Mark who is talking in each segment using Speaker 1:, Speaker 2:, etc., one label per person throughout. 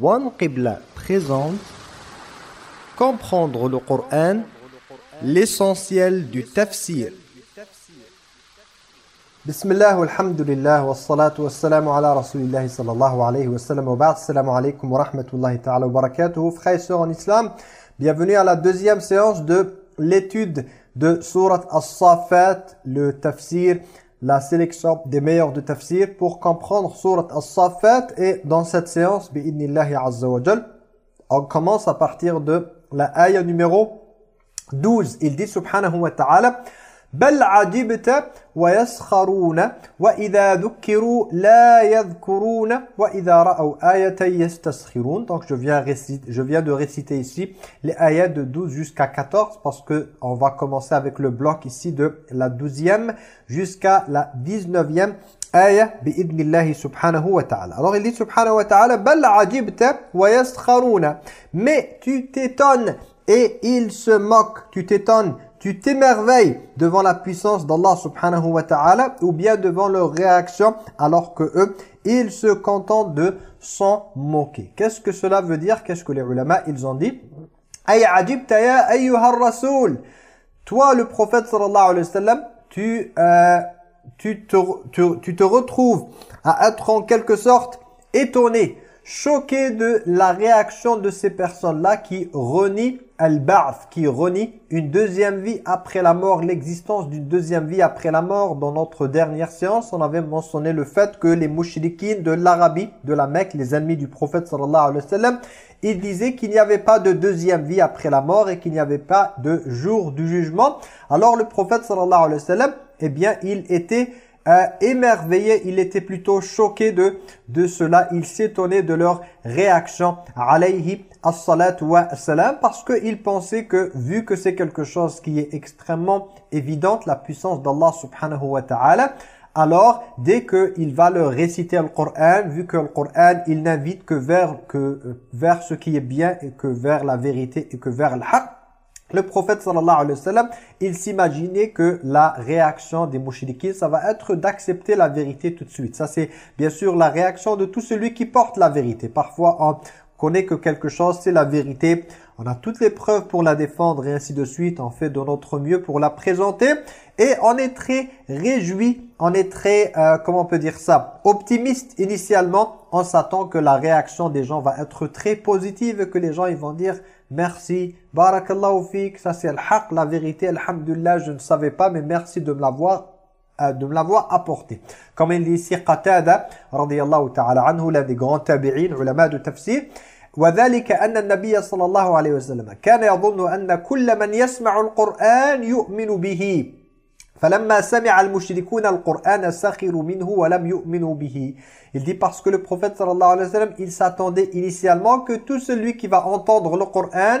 Speaker 1: One Qibla présente Comprendre le Coran, l'essentiel du tafsir. Bismillah, alhamdulillah, wa salatu wa salamu ala rasulillahi sallallahu alayhi wa sallam wa ba'd. Assalamu alaykum wa rahmatullahi ta'ala wa barakatuhu. Frères et sœurs en islam, bienvenue à la deuxième séance de l'étude de Surat As-Safat, le tafsir la sélection des meilleurs de tafsir pour comprendre Surat As-Safat et dans cette séance, bi'idnillahi azza wa on commence à partir de la ayah numéro 12. Il dit subhanahu wa ta'ala بل عجبت ويسخرون وإذا ذكروا لا يذكرون وإذا رأوا آية يستسخرون donc je viens, réciter, je viens de réciter ici les ayats de 12 jusqu'à 14 parce que on va commencer avec le bloc ici de la 12e jusqu'à la 19e ayah bi'idnillahi subhanahu wa ta'ala alors il dit subhanahu wa ta'ala بل عجبت ويسخرون mais tu t'étonnes et ils se moquent tu t'étonnes tu t'émerveilles devant la puissance d'Allah subhanahu wa ta'ala ou bien devant leur réaction alors que eux, ils se contentent de s'en moquer. Qu'est-ce que cela veut dire? Qu'est-ce que les ulama, ils ont dit? Toi, le prophète sallallahu alayhi wa sallam, tu, euh, tu, te, tu te retrouves à être en quelque sorte étonné, choqué de la réaction de ces personnes-là qui renient al-ba'th, qui renie une deuxième vie après la mort, l'existence d'une deuxième vie après la mort. Dans notre dernière séance, on avait mentionné le fait que les mouchriquines de l'Arabie, de la Mecque, les ennemis du prophète sallallahu alayhi wa sallam, ils disaient qu'il n'y avait pas de deuxième vie après la mort et qu'il n'y avait pas de jour du jugement. Alors le prophète sallallahu alayhi wa sallam, eh bien, il était euh, émerveillé, il était plutôt choqué de, de cela, il s'étonnait de leur réaction. Alayhi as-salatu wa salam parce qu'il pensait que vu que c'est quelque chose qui est extrêmement évident, la puissance d'Allah subhanahu wa ta'ala, alors dès qu'il va leur réciter le Coran, vu que le Coran il n'invite que vers, que, vers ce qui est bien et que vers la vérité et que vers le haqq, le prophète sallallahu alayhi wa sallam, il s'imaginait que la réaction des mouchriquins, ça va être d'accepter la vérité tout de suite. Ça c'est bien sûr la réaction de tout celui qui porte la vérité. Parfois on connaît que quelque chose c'est la vérité, on a toutes les preuves pour la défendre et ainsi de suite, on fait de notre mieux pour la présenter et on est très réjoui, on est très, euh, comment on peut dire ça, optimiste initialement, on s'attend que la réaction des gens va être très positive que les gens ils vont dire merci, barakallahu fik, ça c'est le haq, la vérité, alhamdulillah, je ne savais pas, mais merci de me l'avoir euh, de me l'avoir apporté. Comme il dit ici Qatada, radiyallahu ta'ala anhu, l'un des grands tabi'in, ulama de tafsir, وذلك أن النبي صلى الله عليه وسلم كان يظن أن كل من يسمع القرآن يؤمن به il dit parce que le prophète sallallahu alayhi wa sallam, il s'attendait initialement que tout celui qui va entendre le Coran,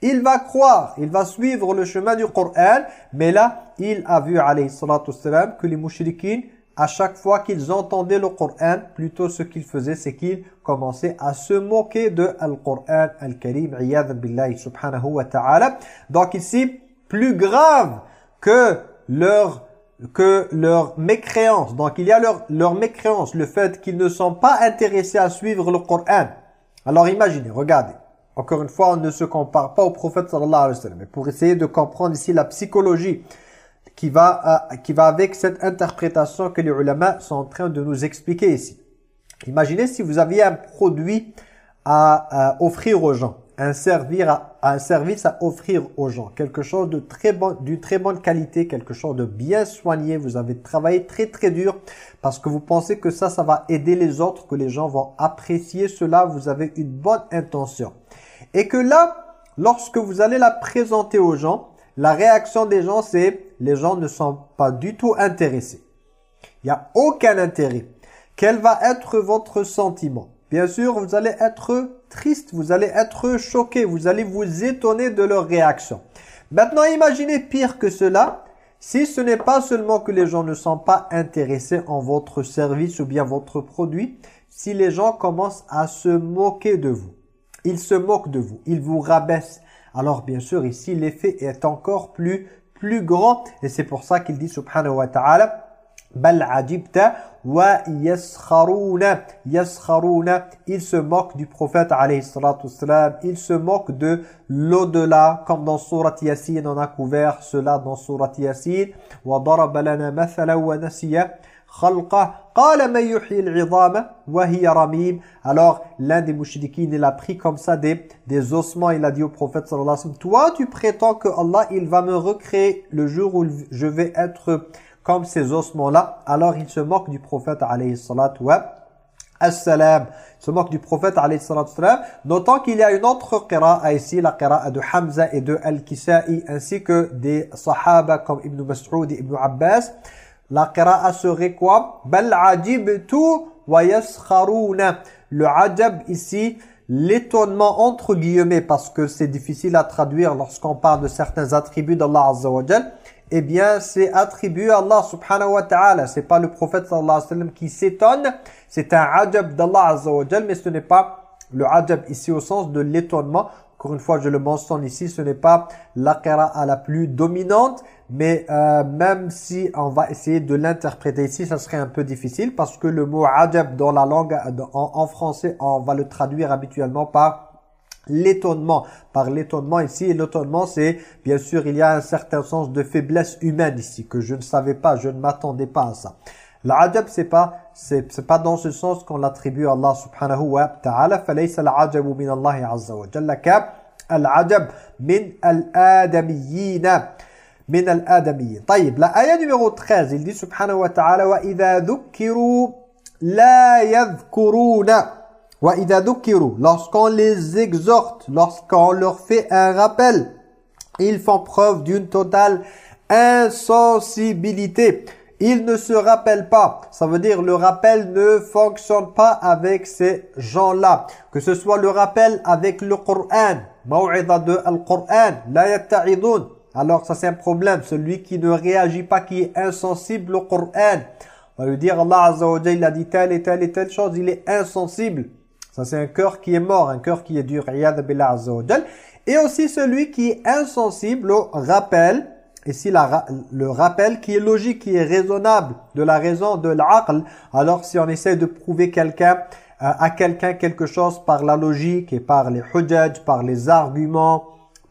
Speaker 1: il va croire, il va suivre le chemin du Coran, mais là, il a vu alayhi salatu sallam que les mouchriquins, à chaque fois qu'ils entendaient le Coran, plutôt ce qu'ils faisaient, c'est qu'ils commençaient à se moquer de Al-Qur'an Al-Karim, billahi subhanahu wa ta'ala. Donc ici, plus grave que leur que leur mécréance. Donc il y a leur, leur mécréance, le fait qu'ils ne sont pas intéressés à suivre le Coran. Alors imaginez, regardez. Encore une fois, on ne se compare pas au prophète sallallahu alayhi wa sallam. Mais pour essayer de comprendre ici la psychologie qui va, euh, qui va avec cette interprétation que les ulama sont en train de nous expliquer ici. Imaginez si vous aviez un produit à offrir aux gens un, service à offrir aux gens. Quelque chose de très bon, d'une très bonne qualité, quelque chose de bien soigné. Vous avez travaillé très très dur parce que vous pensez que ça, ça va aider les autres, que les gens vont apprécier cela. Vous avez une bonne intention. Et que là, lorsque vous allez la présenter aux gens, la réaction des gens, c'est les gens ne sont pas du tout intéressés. Il n'y a aucun intérêt. Quel va être votre sentiment? Bien sûr, vous allez être triste, vous allez être choqué, vous allez vous étonner de leur réaction. Maintenant, imaginez pire que cela, si ce n'est pas seulement que les gens ne sont pas intéressés en votre service ou bien votre produit, si les gens commencent à se moquer de vous. Ils se moquent de vous, ils vous rabaissent. Alors bien sûr, ici, l'effet est encore plus, plus grand. Et c'est pour ça qu'il dit, subhanahu wa ta'ala, bal ajibta wa yaskharuna yaskharuna il se moque du prophète alayhi salatu il se moque de l'au-delà comme dans surat yasin on a couvert cela dans surat yasin. Wa daraba lana wa nasiya khalqa. Qala man yuhyi wa alors l'un des mouchriquins il a pris comme ça des des ossements. Il a dit au prophète sallallahu alayhi wa sallam toi tu prétends que Allah il va me recréer le jour où je vais être comme ces ossements-là, alors il se moque du prophète alayhi salatu wa assalam. Il se moque du prophète alayhi salatu wa notant qu'il y a une autre qira'a ici, la qira'a de Hamza et de Al-Kisa'i, ainsi que des sahaba comme Ibn Mas'ud et Ibn Abbas. La qira'a serait quoi? Bal ajibtu wa yaskharuna. Le ajab ici, l'étonnement entre guillemets, parce que c'est difficile à traduire lorsqu'on parle de certains attributs d'Allah Azza wa Jal eh bien, c'est attribué à Allah subhanahu wa ta'ala. C'est pas le prophète sallallahu alayhi wa sallam qui s'étonne. C'est un ajab d'Allah azza wa mais ce n'est pas le ajab ici au sens de l'étonnement. Encore une fois, je le mentionne ici, ce n'est pas la qira'a la plus dominante, mais euh, même si on va essayer de l'interpréter ici, ça serait un peu difficile parce que le mot ajab dans la langue, en, en français, on va le traduire habituellement par l'étonnement. Par l'étonnement ici, l'étonnement c'est, bien sûr, il y a un certain sens de faiblesse humaine ici, que je ne savais pas, je ne m'attendais pas à ça. L'adab, c'est pas, c'est pas dans ce sens qu'on l'attribue à Allah subhanahu wa ta'ala. فَلَيْسَ الْعَجَبُ مِنَ اللَّهِ عَزَّ وَجَلَّ كَالْعَجَبْ مِنْ الْآدَمِيِّينَ من الآدميين طيب la ayah numéro 13 il dit subhanahu wa ta'ala وَإِذَا ذُكِّرُوا لَا يَذْكُرُونَ lorsqu'on les exhorte, lorsqu'on leur fait un rappel, ils font preuve d'une totale insensibilité. Ils ne se rappellent pas. Ça veut dire le rappel ne fonctionne pas avec ces gens-là. Que ce soit le rappel avec le Coran, de Al-Qur'an, la yatta'idun. Alors ça c'est un problème. Celui qui ne réagit pas, qui est insensible au Coran. On va lui dire Allah Azza il a dit telle et telle et telle chose, il est insensible. Ça, c'est un cœur qui est mort, un cœur qui est dur. Et aussi celui qui est insensible au rappel. Ici, la, le rappel qui est logique, qui est raisonnable, de la raison, de l'aql. Alors, si on essaie de prouver quelqu'un euh, à quelqu'un quelque chose par la logique et par les hujjaj, par les arguments,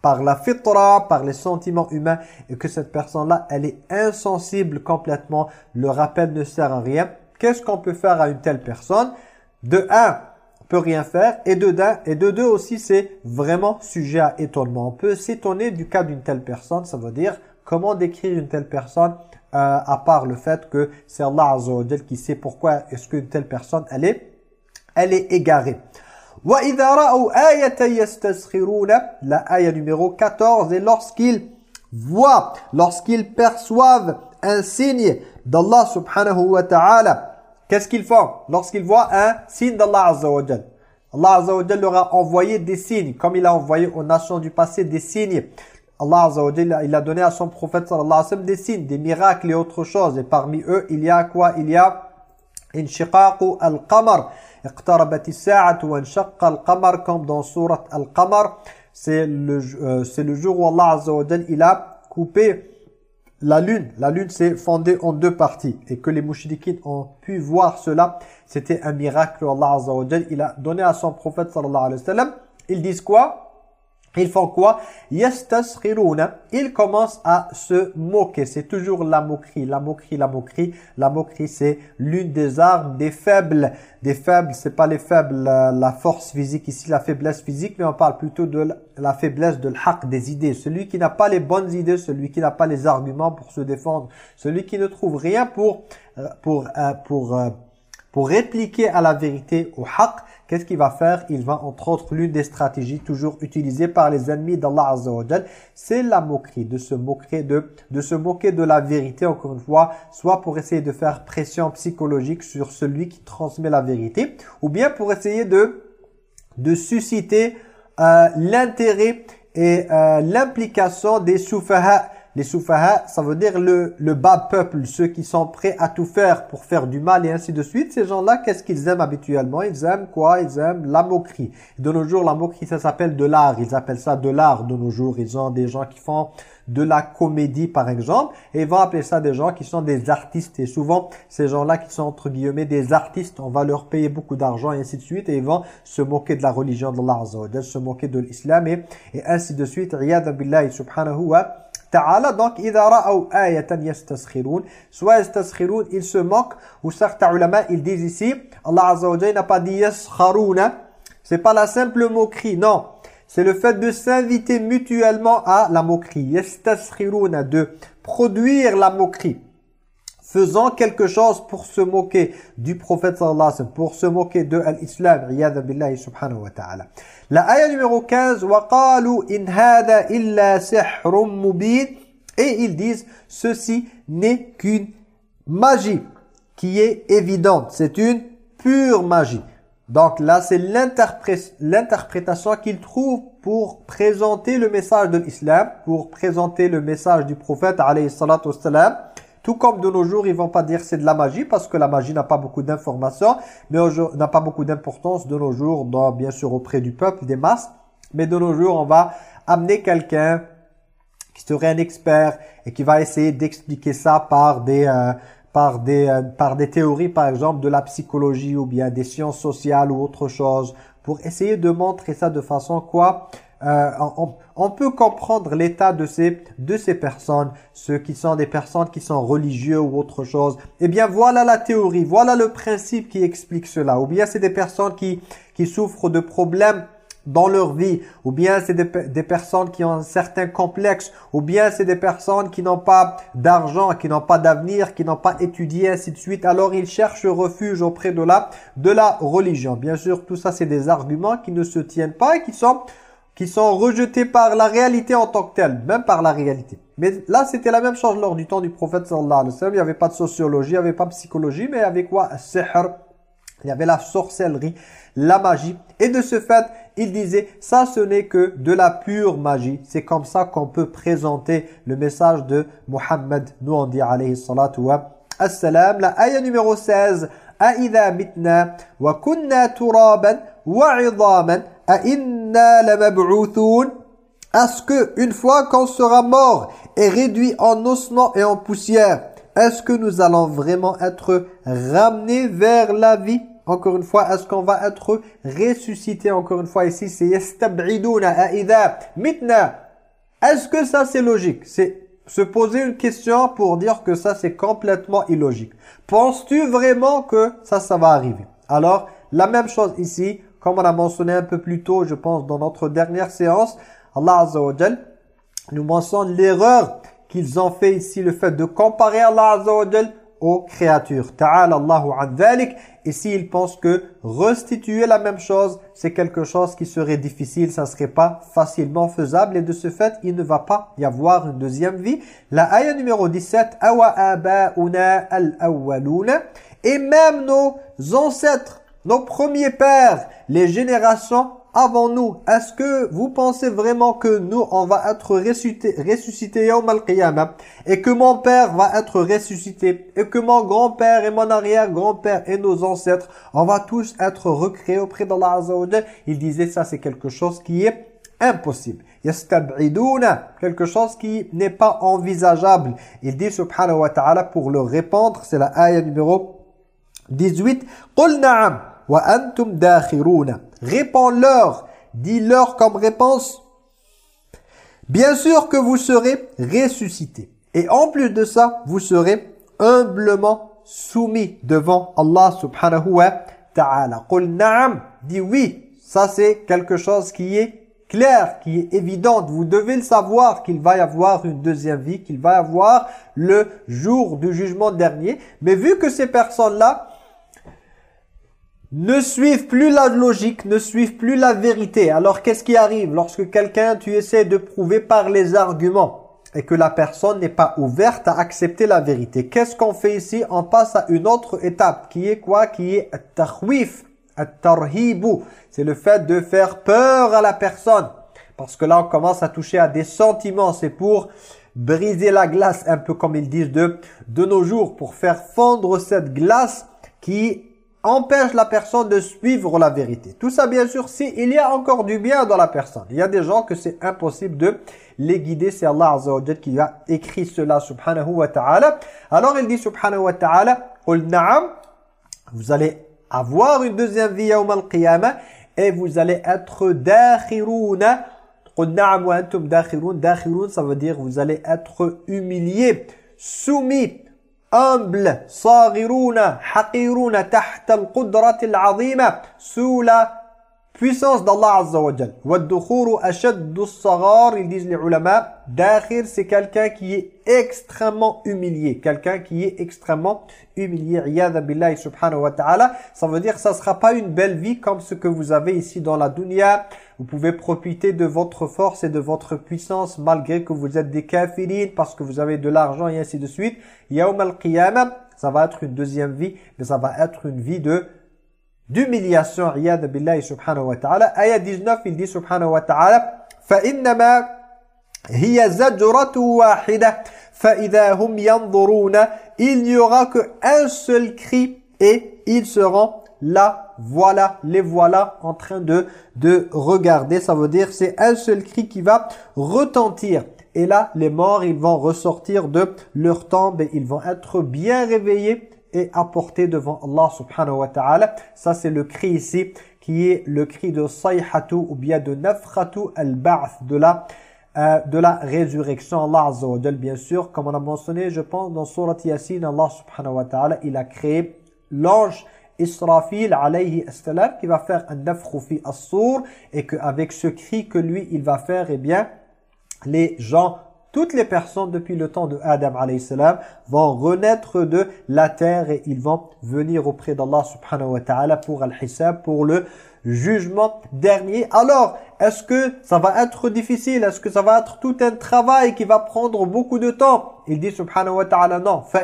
Speaker 1: par la fitra, par les sentiments humains, et que cette personne-là, elle est insensible complètement, le rappel ne sert à rien. Qu'est-ce qu'on peut faire à une telle personne? De un, peut rien faire. Et de, et de deux aussi, c'est vraiment sujet à étonnement. On peut s'étonner du cas d'une telle personne. Ça veut dire comment décrire une telle personne euh, à part le fait que c'est Allah Azza wa qui sait pourquoi est-ce qu'une telle personne, elle est, elle est égarée. وَإِذَا رَأُوا آيَةً يَسْتَسْخِرُونَ La ayah numéro 14. Et lorsqu'ils voient, lorsqu'ils perçoivent un signe d'Allah subhanahu wa ta'ala Qu'est-ce qu'ils font lorsqu'ils voient un signe d'Allah Azza wa Allah Azza leur a envoyé des signes, comme il a envoyé aux nations du passé des signes. Allah Azza il a donné à son prophète sallallahu alayhi wa sallam des signes, des miracles et autre chose. Et parmi eux, il y a quoi? Il y a Inshiqaqu al-qamar. Iqtarabat as-sa'atu wa al-qamar comme dans sourate al-qamar. C'est le, euh, le jour où Allah Azza il a coupé la lune, la lune s'est fondée en deux parties et que les mouchidikines ont pu voir cela, c'était un miracle. Allah Azza wa il a donné à son prophète sallallahu alayhi wa sallam. Ils disent quoi? Ils font quoi? Ils commencent à se moquer. C'est toujours la moquerie, la moquerie, la moquerie. La moquerie, c'est l'une des armes des faibles. Des faibles, c'est pas les faibles, la, force physique ici, la faiblesse physique, mais on parle plutôt de la, faiblesse de l'haq, des idées. Celui qui n'a pas les bonnes idées, celui qui n'a pas les arguments pour se défendre, celui qui ne trouve rien pour, euh, pour, euh, pour, euh, pour répliquer à la vérité, au haq, qu'est-ce qu'il va faire? Il va entre autres, l'une des stratégies toujours utilisées par les ennemis d'Allah Azza c'est la moquerie, de se moquer de, de se moquer de la vérité, encore une fois, soit pour essayer de faire pression psychologique sur celui qui transmet la vérité, ou bien pour essayer de, de susciter euh, l'intérêt et euh, l'implication des soufaha les soufaha, ça veut dire le, le bas peuple, ceux qui sont prêts à tout faire pour faire du mal et ainsi de suite. Ces gens-là, qu'est-ce qu'ils aiment habituellement? Ils aiment quoi? Ils aiment la moquerie. De nos jours, la moquerie, ça s'appelle de l'art. Ils appellent ça de l'art de nos jours. Ils ont des gens qui font de la comédie par exemple et ils vont appeler ça des gens qui sont des artistes et souvent ces gens-là qui sont entre guillemets des artistes on va leur payer beaucoup d'argent et ainsi de suite et ils vont se moquer de la religion d'Allah Azza se moquer de l'islam et, et ainsi de suite riyad billahi subhanahu wa ta'ala donc soit ils se moquent ou certains ulama ils disent ici Allah Azza wa n'a pas dit yaskharuna c'est pas la simple moquerie non c'est le fait de s'inviter mutuellement à la moquerie. Yastaskhiruna, de produire la moquerie. Faisant quelque chose pour se moquer du prophète sallallahu alayhi wa sallam, pour se moquer de l'islam, riyadha billahi subhanahu wa ta'ala. La ayah numéro 15, وَقَالُوا إِنْ هَذَا إِلَّا سِحْرٌ مُبِينٌ Et ils disent, ceci n'est qu'une magie qui est évidente. C'est une pure magie. Donc là, c'est l'interprétation qu'il trouve pour présenter le message de l'islam, pour présenter le message du prophète, alayhi salatu wassalam. Tout comme de nos jours, ils vont pas dire c'est de la magie, parce que la magie n'a pas beaucoup d'informations, mais n'a pas beaucoup d'importance de nos jours, dans, bien sûr auprès du peuple, des masses. Mais de nos jours, on va amener quelqu'un qui serait un expert et qui va essayer d'expliquer ça par des... Euh, par des, euh, par des théories, par exemple, de la psychologie ou bien des sciences sociales ou autre chose, pour essayer de montrer ça de façon quoi? Euh, on, peut comprendre l'état de ces, de ces personnes, ceux qui sont des personnes qui sont religieux ou autre chose. Eh bien, voilà la théorie, voilà le principe qui explique cela. Ou bien c'est des personnes qui, qui souffrent de problèmes dans leur vie, ou bien c'est des, personnes qui ont un certain complexe, ou bien c'est des personnes qui n'ont pas d'argent, qui n'ont pas d'avenir, qui n'ont pas étudié, ainsi de suite. Alors ils cherchent refuge auprès de la, de la religion. Bien sûr, tout ça c'est des arguments qui ne se tiennent pas et qui sont, qui sont rejetés par la réalité en tant que telle, même par la réalité. Mais là, c'était la même chose lors du temps du prophète sallallahu alayhi wa sallam. Il n'y avait pas de sociologie, il n'y avait pas de psychologie, mais il y avait quoi? Il y avait la sorcellerie, la magie. Et de ce fait, il disait, ça ce n'est que de la pure magie. C'est comme ça qu'on peut présenter le message de Mohammed. Nous on dit alayhi salatu wa assalam. La ayah numéro 16. « mitna wa kunna turaban wa » Est-ce que une fois qu'on sera mort et réduit en ossements et en poussière, est-ce que nous allons vraiment être ramenés vers la vie? Encore une fois, est-ce qu'on va être ressuscité encore une fois ici? C'est yastab'iduna mitna. Est-ce que ça c'est logique? C'est se poser une question pour dire que ça c'est complètement illogique. Penses-tu vraiment que ça, ça va arriver? Alors, la même chose ici, comme on a mentionné un peu plus tôt, je pense, dans notre dernière séance, Allah Azza nous mentionne l'erreur qu'ils ont fait ici, le fait de comparer Allah Azza aux créatures. Ta'ala Allahu an Et s'ils pensent que restituer la même chose, c'est quelque chose qui serait difficile, ça serait pas facilement faisable. Et de ce fait, il ne va pas y avoir une deuxième vie. La ayah numéro 17, Awa aba'una al-awwaluna. Et même nos ancêtres, nos premiers pères, les générations avant nous. Est-ce que vous pensez vraiment que nous, on va être ressuscité, ressuscité al et que mon père va être ressuscité? Et que mon grand-père et mon arrière-grand-père et nos ancêtres, on va tous être recréés auprès d'Allah Azza Il disait ça, c'est quelque chose qui est impossible. Quelque chose qui n'est pas envisageable. Il dit subhanahu wa ta'ala pour le répondre, c'est la ayah numéro 18. Qul na'am Réponds-leur, dis-leur comme réponse, bien sûr que vous serez ressuscités. Et en plus de ça, vous serez humblement soumis devant Allah subhanahu wa ta'ala. Dis oui, ça c'est quelque chose qui est clair, qui est évident. Vous devez le savoir qu'il va y avoir une deuxième vie, qu'il va y avoir le jour du jugement dernier. Mais vu que ces personnes-là, ne suivent plus la logique, ne suivent plus la vérité. Alors qu'est-ce qui arrive lorsque quelqu'un, tu essaies de prouver par les arguments et que la personne n'est pas ouverte à accepter la vérité? Qu'est-ce qu'on fait ici? On passe à une autre étape qui est quoi? Qui est at-tarwif, at-tarhibu. C'est le fait de faire peur à la personne. Parce que là, on commence à toucher à des sentiments. C'est pour briser la glace, un peu comme ils disent de, de nos jours, pour faire fondre cette glace qui empêche la personne de suivre la vérité. Tout ça, bien sûr, s'il y a encore du bien dans la personne. Il y a des gens que c'est impossible de les guider. C'est Allah Azza wa qui a écrit cela, subhanahu wa ta'ala. Alors, il dit, subhanahu wa ta'ala, « na'am » Vous allez avoir une deuxième vie yawm al-qiyamah et vous allez être dakhiruna. « Qul na'am wa antum dakhirun » Dakhirun, ça veut dire vous allez être humilié, soumis, humble, صاغرون حقيرون تحت القدرة العظيمة sous la puissance d'Allah Azza wa Jal. ils disent les ulama, dakhir c'est quelqu'un qui est extrêmement humilié, quelqu'un qui est extrêmement humilié, billahi subhanahu wa ta'ala. Ça veut dire que ça ne sera pas une belle vie comme ce que vous avez ici dans la dunya. Vous pouvez profiter de votre force et de votre puissance malgré que vous êtes des kafirines parce que vous avez de l'argent et ainsi de suite. Yaum al-qiyamah, ça va être une deuxième vie, mais ça va être une vie de d'humiliation, riyad billahi subhanahu wa ta'ala. Ayah 19, il dit subhanahu wa ta'ala, فَإِنَّمَا هِيَ زَجْرَةُ وَاحِدَةٌ فَإِذَا هُمْ يَنظُرُونَ Il n'y aura qu'un seul cri et ils seront là, voilà, les voilà en train de, de regarder. Ça veut dire c'est un seul cri qui va retentir. Et là, les morts, ils vont ressortir de leur tombe et ils vont être bien réveillés et apporté devant Allah subhanahu wa ta'ala. Ça c'est le cri ici qui est le cri de sayhatu ou bien de nafratu al-ba'th de la euh, de la résurrection Allah azza bien sûr comme on a mentionné je pense dans surat Yasin Allah subhanahu wa ta'ala il a créé l'ange Israfil alayhi assalam qui va faire un nafru fi as-sur et qu'avec ce cri que lui il va faire eh bien les gens toutes les personnes depuis le temps de Adam salam vont renaître de la terre et ils vont venir auprès d'Allah subhanahu wa ta'ala pour al-hisab, pour le jugement dernier. Alors, est-ce que ça va être difficile? Est-ce que ça va être tout un travail qui va prendre beaucoup de temps? Il dit subhanahu wa ta'ala non. Fa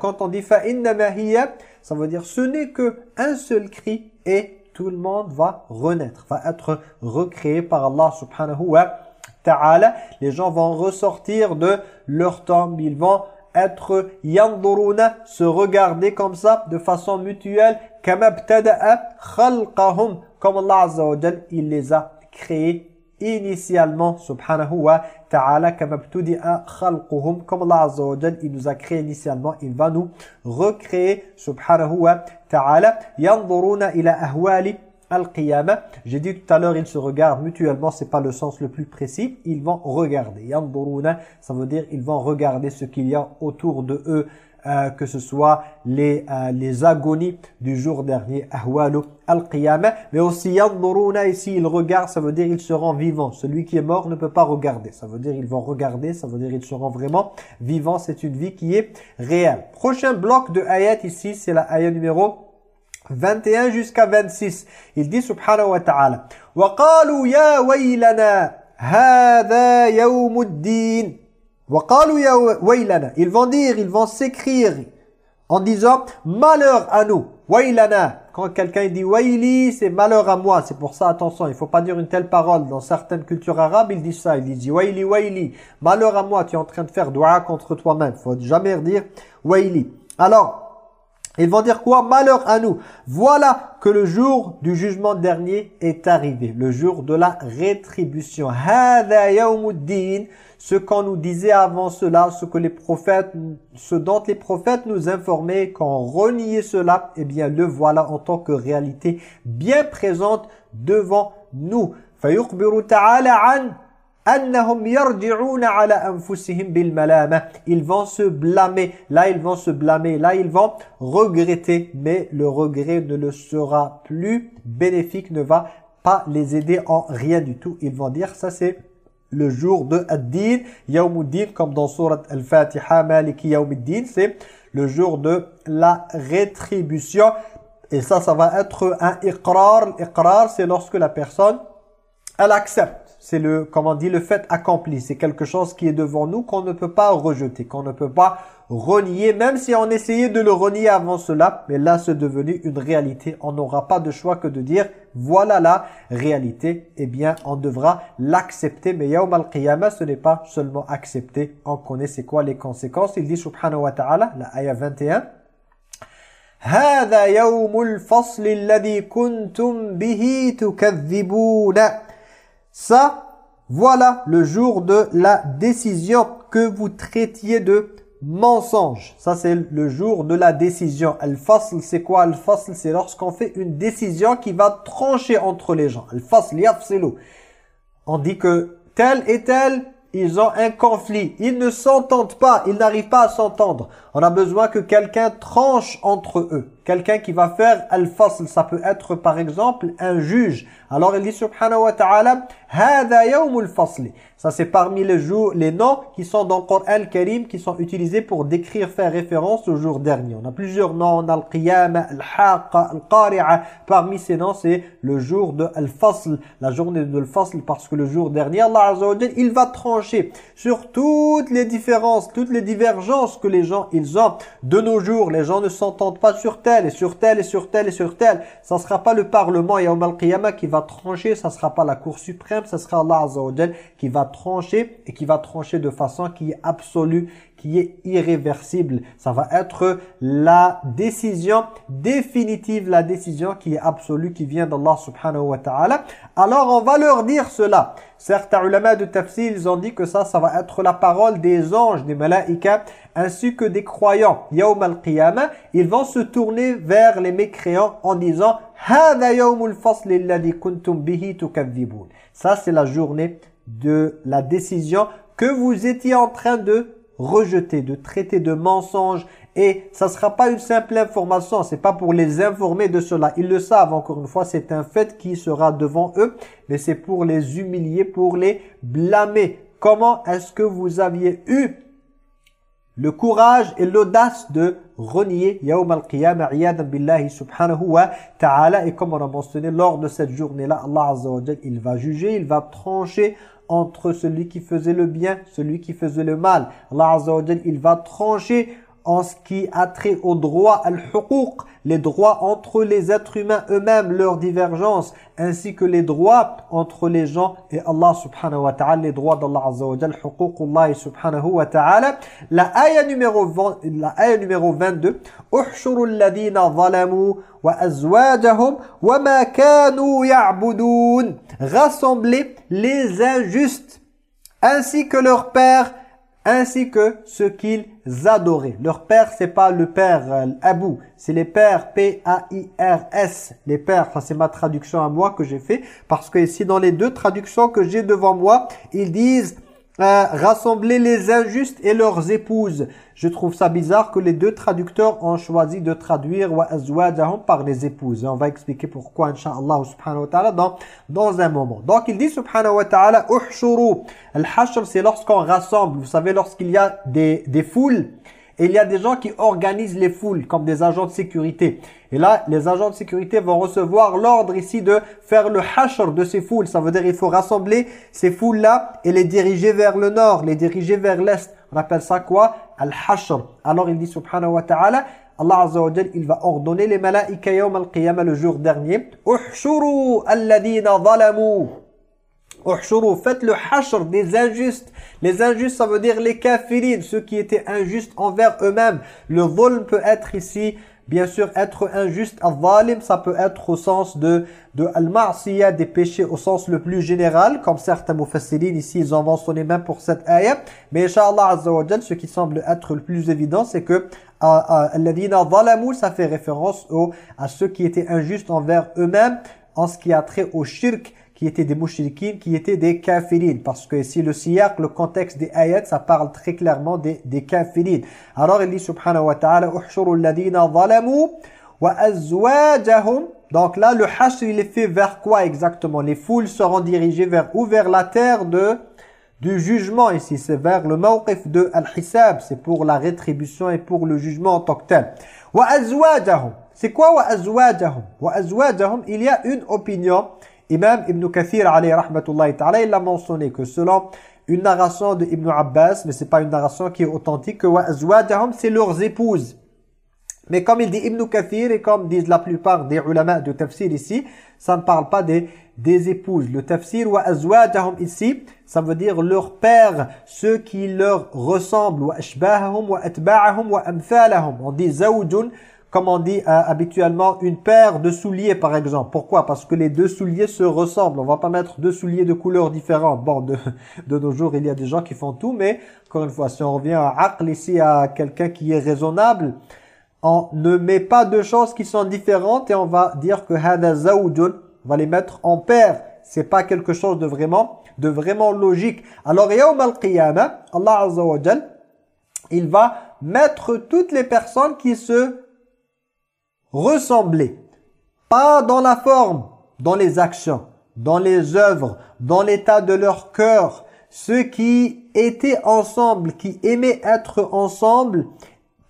Speaker 1: quand on dit fa hiya, ça veut dire ce n'est que un seul cri et tout le monde va renaître, va être recréé par Allah subhanahu wa ta'ala ta'ala, les gens vont ressortir de leur tombe, ils vont être yanduruna, se regarder comme ça, de façon mutuelle, comme Allah Azza wa il les a créés initialement, subhanahu wa ta'ala, comme Allah Azza wa il nous a créés initialement, il va nous recréer, subhanahu wa ta'ala, yanduruna ila ahwali al-qiyamah. J'ai dit tout à l'heure, ils se regardent mutuellement, c'est pas le sens le plus précis. Ils vont regarder. Yanduruna, ça veut dire ils vont regarder ce qu'il y a autour de eux, euh, que ce soit les, euh, les agonies du jour dernier, ahwalu al-qiyamah. Mais aussi yanduruna, ici, ils regardent, ça veut dire ils seront vivants. Celui qui est mort ne peut pas regarder. Ça veut dire ils vont regarder, ça veut dire ils seront vraiment vivants. C'est une vie qui est réelle. Prochain bloc de ayat ici, c'est la ayat numéro 21 jusqu'à 26. Il dit subhanahu wa ta'ala وَقَالُوا يَا وَيْلَنَا هَذَا يَوْمُ الدِّينِ وَقَالُوا يَا وَيْلَنَا Ils vont dire, ils vont s'écrire en disant malheur à nous. Waylana. Quand quelqu'un dit waili, c'est malheur à moi. C'est pour ça, attention, il ne faut pas dire une telle parole. Dans certaines cultures arabes, ils disent ça. Ils disent waili, waili. Malheur à moi, tu es en train de faire dua contre toi-même. Il faut jamais dire waili. Alors, ils vont dire quoi Malheur à nous. Voilà que le jour du jugement dernier est arrivé. Le jour de la rétribution. Ce qu'on nous disait avant cela, ce que les prophètes, ce dont les prophètes nous informaient, qu'on reniait cela, eh bien le voilà en tant que réalité bien présente devant nous. أنهم يرجعون على أنفسهم بالملامة ils vont se blâmer. Là ils vont se blâmer. Là ils vont regretter. Mais le regret ne le sera plus. Bénéfique ne va pas les aider en rien du tout. Ils vont dire ça c'est le jour de Ad-Din. Yawmuddin comme dans surat Al-Fatiha Maliki Yawmuddin c'est le jour de la rétribution. Et ça ça va être un iqrar. Iqrar c'est lorsque la personne elle accepte c'est le, comment on dit, le fait accompli. C'est quelque chose qui est devant nous qu'on ne peut pas rejeter, qu'on ne peut pas renier, même si on essayait de le renier avant cela, mais là c'est devenu une réalité. On n'aura pas de choix que de dire voilà la réalité. Eh bien, on devra l'accepter. Mais Yawm al-Qiyamah, ce n'est pas seulement accepter. On connaît c'est quoi les conséquences. Il dit subhanahu wa ta'ala, la ayah 21, هذا يوم الفصل الذي كنتم به تكذبون Ça, voilà le jour de la décision que vous traitiez de mensonge. Ça, c'est le jour de la décision. Al-fasl, c'est quoi Al-fasl, c'est lorsqu'on fait une décision qui va trancher entre les gens. Al-fasl, yafsilu. On dit que tel et tel, ils ont un conflit. Ils ne s'entendent pas, ils n'arrivent pas à s'entendre. On a besoin que quelqu'un tranche entre eux quelqu'un qui va faire al-fasl. Ça peut être par exemple un juge. Alors il dit subhanahu wa ta'ala Ça c'est parmi les, jours, les noms qui sont dans le Coran Karim qui sont utilisés pour décrire, faire référence au jour dernier. On a plusieurs noms. On a al-qiyama, al-haqa, al-qari'a. Parmi ces noms c'est le jour de al-fasl. La journée de al-fasl parce que le jour dernier Allah Azza wa il va trancher sur toutes les différences, toutes les divergences que les gens ils ont. De nos jours les gens ne s'entendent pas sur terre et sur tel et sur tel et sur tel. Ça ne sera pas le Parlement et al qui va trancher, ça ne sera pas la Cour suprême, ça sera Allah Azza qui va trancher et qui va trancher de façon qui est absolue, qui est irréversible. Ça va être la décision définitive, la décision qui est absolue, qui vient d'Allah subhanahu wa ta'ala. Alors on va leur dire cela. Certains ulama de tafsir, ils ont dit que ça, ça va être la parole des anges, des malaïkas, ainsi que des croyants. Yawm al-qiyamah, ils vont se tourner vers les mécréants en disant Ça, c'est la journée de la décision que vous étiez en train de rejeter, de traiter de mensonges. Et ça ne sera pas une simple information, c'est pas pour les informer de cela. Ils le savent, encore une fois, c'est un fait qui sera devant eux, mais c'est pour les humilier, pour les blâmer. Comment est-ce que vous aviez eu le courage et l'audace de renier Yawm al-Qiyamah billahi subhanahu wa ta'ala? Et comme on a mentionné lors de cette journée-là Allah Azza wa il va juger, il va trancher entre celui qui faisait le bien, celui qui faisait le mal. Allah Azza wa il va trancher en ce qui a trait aux droits al-huquq, les droits entre les êtres humains eux-mêmes, leurs divergences, ainsi que les droits entre les gens et Allah subhanahu wa ta'ala, les droits d'Allah azza wa jal, Allah subhanahu wa ta'ala. La ayah numéro, 20, la ayah numéro 22, « Uhshuru alladhina zalamu wa azwajahum wa ma kanu ya'budun » Rassembler les injustes ainsi que leurs pères ainsi que ce qu'ils adoraient. Leur père, c'est pas le père euh, Abu, c'est les pères P-A-I-R-S. Les pères, ça c'est ma traduction à moi que j'ai fait, parce que ici dans les deux traductions que j'ai devant moi, ils disent rassembler les injustes et leurs épouses. Je trouve ça bizarre que les deux traducteurs ont choisi de traduire wa par les épouses. on va expliquer pourquoi, inshallah subhanahu wa ta'ala, dans, dans un moment. Donc il dit subhanahu wa ta'ala, uhshuru. Al-hashr, c'est lorsqu'on rassemble. Vous savez, lorsqu'il y a des, des foules, et il y a des gens qui organisent les foules, comme des agents de sécurité. Et là, les agents de sécurité vont recevoir l'ordre ici de faire le hashr de ces foules. Ça veut dire qu'il faut rassembler ces foules-là et les diriger vers le nord, les diriger vers l'est. On appelle ça quoi? Al-hashr. Alors il dit subhanahu wa ta'ala, Allah Azza il va ordonner les malaïka yawm al-qiyamah le jour dernier. Uhshuru, faites le hashr des injustes. Les injustes, ça veut dire les kafirines, ceux qui étaient injustes envers eux-mêmes. Le vol peut être ici Bien sûr, être injuste, al-zalim, ça peut être au sens de, de al-ma'siyah, des péchés au sens le plus général, comme certains mufassirin ici, ils ont mentionné même pour cette ayah. Mais Inch'Allah Azza ce qui semble être le plus évident, c'est que al-ladina zalamu, ça fait référence à ceux qui étaient injustes envers eux-mêmes, en ce qui a trait au shirk, qui étaient des mouchriquines, qui étaient des kafirines. Parce que ici, le siyak, le contexte des ayats, ça parle très clairement des, des kafirines. Alors, il dit, subhanahu wa ta'ala, « Uhshuru alladhina zalamu wa azwajahum » Donc là, le hashr, il est fait vers quoi exactement? Les foules seront dirigées vers où? Vers la terre de du jugement ici. C'est vers le mawqif de al-hisab. C'est pour la rétribution et pour le jugement en tant que tel. C'est quoi wa azwajahum? Wa azwajahum, il y a une opinion Imam Ibn Kathir, alayhi rahmatullahi il a mentionné que selon une narration de Ibn Abbas, mais c'est pas une narration qui est authentique, que c'est leurs épouses. Mais comme il dit Ibn Kathir et comme disent la plupart des ulama de tafsir ici, ça ne parle pas des, des épouses. Le tafsir wa azwajahum ici, ça veut dire leur père, ceux qui leur ressemblent. Wa ashbahahum wa atba'ahum wa amthalahum. On dit zawjun comme on dit euh, habituellement, une paire de souliers par exemple. Pourquoi? Parce que les deux souliers se ressemblent. On va pas mettre deux souliers de couleurs différentes. Bon, de, de nos jours, il y a des gens qui font tout, mais encore une fois, si on revient à Aql ici, à quelqu'un qui est raisonnable, on ne met pas deux choses qui sont différentes et on va dire que hada va les mettre en paire. C'est pas quelque chose de vraiment de vraiment logique. Alors yawm al-qiyamah, Allah il va mettre toutes les personnes qui se ressembler. Pas dans la forme, dans les actions, dans les œuvres, dans l'état de leur cœur. Ceux qui étaient ensemble, qui aimaient être ensemble,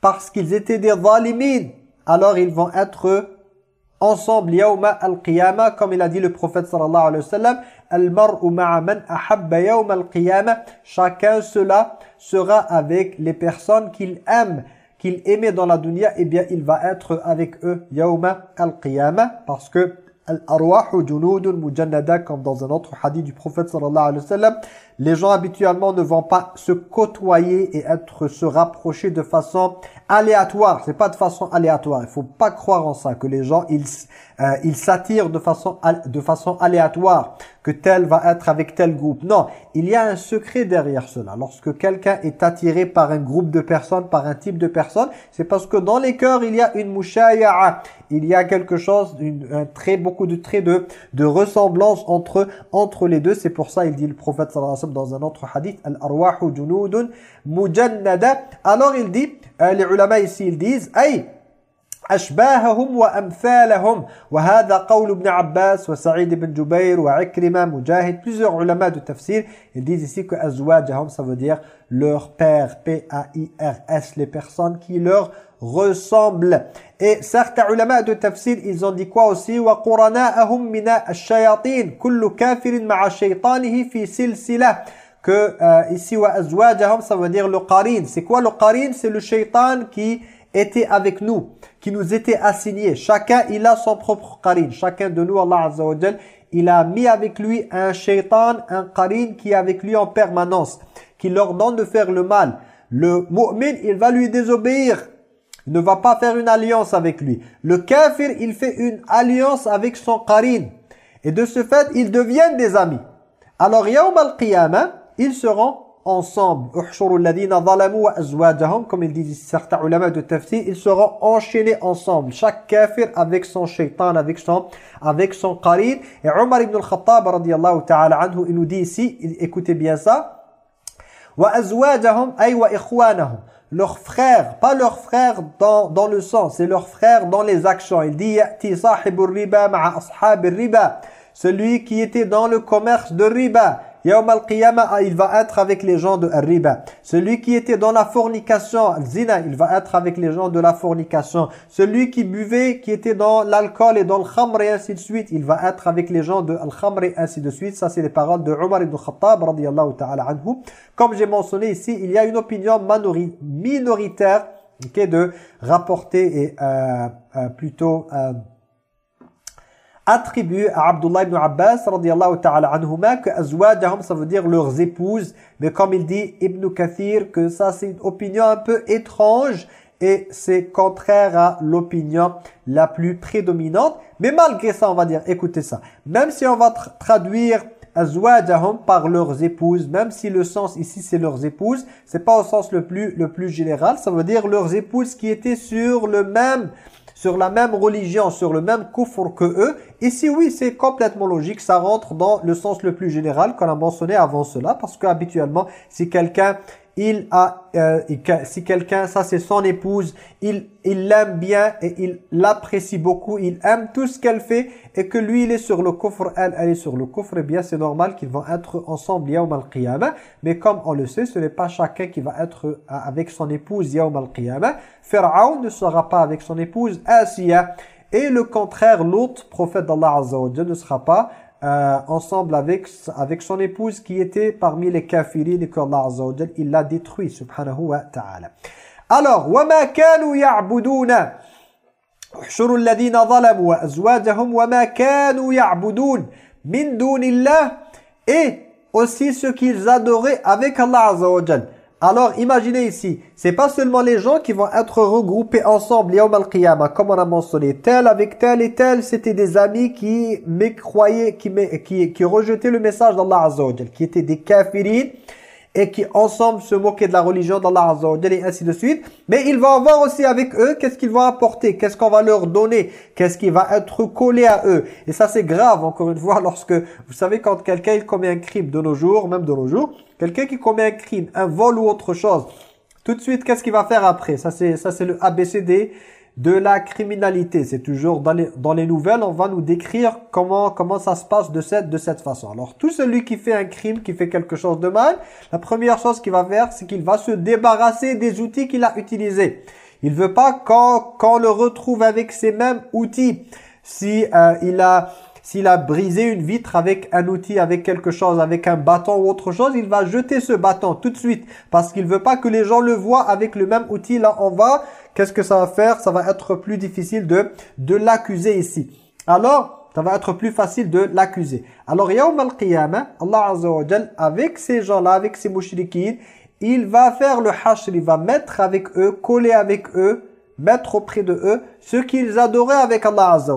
Speaker 1: parce qu'ils étaient des zalimin, alors ils vont être ensemble yawma al-qiyamah comme il a dit le prophète sallallahu alayhi wa sallam al-mar'u ma'a man ahabba yawma al-qiyamah chacun cela sera avec les personnes qu'il aime qu'il aimait dans la dunya eh bien il va être avec eux yawma al-qiyamah parce que al-arwahu junudun mujannada comme dans un autre hadith du prophète sallallahu alayhi wa sallam les gens habituellement ne vont pas se côtoyer et être se rapprocher de façon aléatoire. C'est pas de façon aléatoire. Il faut pas croire en ça que les gens ils euh, ils s'attirent de façon de façon aléatoire que tel va être avec tel groupe. Non, il y a un secret derrière cela. Lorsque quelqu'un est attiré par un groupe de personnes, par un type de personnes, c'est parce que dans les cœurs il y a une mushaya'a. Il y a quelque chose, un trait, beaucoup de traits de de ressemblance entre entre les deux. C'est pour ça il dit le prophète alayhi wa sallam dans un autre hadith al-arwahu junudun mujannada. Alors il dit les ulama ici ils disent ay أشباههم وأمثالهم وهذا قول ابن عباس وسعيد بن جبير وعكرمة مجاهد plusieurs ulama de tafsir ils disent ici que أزواجهم ça veut dire leur père P-A-I-R-S les personnes qui leur ressemblent et certains ulama de tafsir ils ont dit quoi aussi وقرناءهم من الشياطين كل كافر مع شيطانه في سلسلة que euh, ici wa azwajahum ça veut dire le qarin c'est quoi le qarin c'est le shaitan qui était avec nous qui nous était assigné. Chacun il a son propre qarin. Chacun de nous Allah azza wa il a mis avec lui un shaitan un qarin qui est avec lui en permanence qui leur donne de faire le mal. Le mu'min il va lui désobéir. Il ne va pas faire une alliance avec lui. Le kafir il fait une alliance avec son qarin. Et de ce fait ils deviennent des amis. Alors yawm al-qiyamah ils seront ensemble. Comme ils disent certains ulama de tafsir, ils seront enchaînés ensemble. Chaque kafir avec son shaitan, avec son, avec son qarin. Et Omar ibn al-Khattab, radiallahu ta'ala anhu, il nous dit ici, écoutez bien ça, leurs frères, pas leurs frères dans, dans le sens, c'est leurs frères dans les actions. Il dit celui qui était dans le commerce de riba Ah, il va être avec les gens de riba. Celui qui était dans la fornication, zina, il va être avec les gens de la fornication. Celui qui buvait, qui était dans l'alcool et dans le khamr et ainsi de suite, il va être avec les gens de al-khamr et ainsi de suite. Ça, c'est les paroles de Umar ibn Khattab, radiyallahu ta'ala anhu. Comme j'ai mentionné ici, il y a une opinion minoritaire est de rapporter et euh, euh, plutôt... Euh, attribué à Abdullah ibn Abbas radiyallahu ta'ala anhuma que azwajahum ça veut dire leurs épouses. Mais comme il dit Ibn Kathir que ça c'est une opinion un peu étrange et c'est contraire à l'opinion la plus prédominante. Mais malgré ça on va dire écoutez ça. Même si on va traduire azwajahum par leurs épouses même si le sens ici c'est leurs épouses c'est pas au sens le plus le plus général. Ça veut dire leurs épouses qui étaient sur le même sur la même religion, sur le même kufr que eux. Ici, oui, c'est complètement logique. Ça rentre dans le sens le plus général qu'on a mentionné avant cela. Parce qu'habituellement, si quelqu'un il a, euh, si quelqu'un, ça c'est son épouse, il il l'aime bien et il l'apprécie beaucoup, il aime tout ce qu'elle fait et que lui il est sur le coffre, elle, elle est sur le coffre, eh bien c'est normal qu'ils vont être ensemble yawm al-qiyamah. Mais comme on le sait, ce n'est pas chacun qui va être euh, avec son épouse yawm al-qiyamah. Pharaon ne sera pas avec son épouse Asiya. Et le contraire, l'autre prophète d'Allah Azza wa ne sera pas euh, ensemble avec, avec son épouse qui était parmi les kafirines et qu'Allah Azza wa il l'a détruit, subhanahu wa ta'ala. Alors, وَمَا كَانُوا يَعْبُدُونَ احشروا الذين ظلموا وأزواجهم وما كانوا يعبدون من دون الله et aussi ce qu'ils adoraient avec Allah Azza wa alors, imaginez ici, c'est pas seulement les gens qui vont être regroupés ensemble, comme on a mentionné, tel avec tel et tel, c'était des amis qui mécroyaient, qui, qui, qui rejetaient le message d'Allah Azza qui étaient des kafirines, et qui ensemble se moquaient de la religion d'Allah Azza et ainsi de suite. Mais il va voir aussi avec eux qu'est-ce qu'ils vont apporter, qu'est-ce qu'on va leur donner, qu'est-ce qui va être collé à eux. Et ça c'est grave encore une fois lorsque, vous savez quand quelqu'un commet un crime de nos jours, même de nos jours, quelqu'un qui commet un crime, un vol ou autre chose, tout de suite qu'est-ce qu'il va faire après? Ça c'est le ABCD de la criminalité. C'est toujours dans les, dans les nouvelles, on va nous décrire comment, comment ça se passe de cette, de cette façon. Alors, tout celui qui fait un crime, qui fait quelque chose de mal, la première chose qu'il va faire, c'est qu'il va se débarrasser des outils qu'il a utilisés. Il veut pas qu'on le retrouve avec ces mêmes outils. Si euh, il a s'il a brisé une vitre avec un outil, avec quelque chose, avec un bâton ou autre chose, il va jeter ce bâton tout de suite parce qu'il veut pas que les gens le voient avec le même outil. Là, on va qu'est-ce que ça va faire? Ça va être plus difficile de, de l'accuser ici. Alors, ça va être plus facile de l'accuser. Alors, Yawm al-Qiyamah, Allah Azza wa avec ces gens-là, avec ces mouchriquins, il va faire le hashr, il va mettre avec eux, coller avec eux, mettre auprès de eux ce qu'ils adoraient avec Allah Azza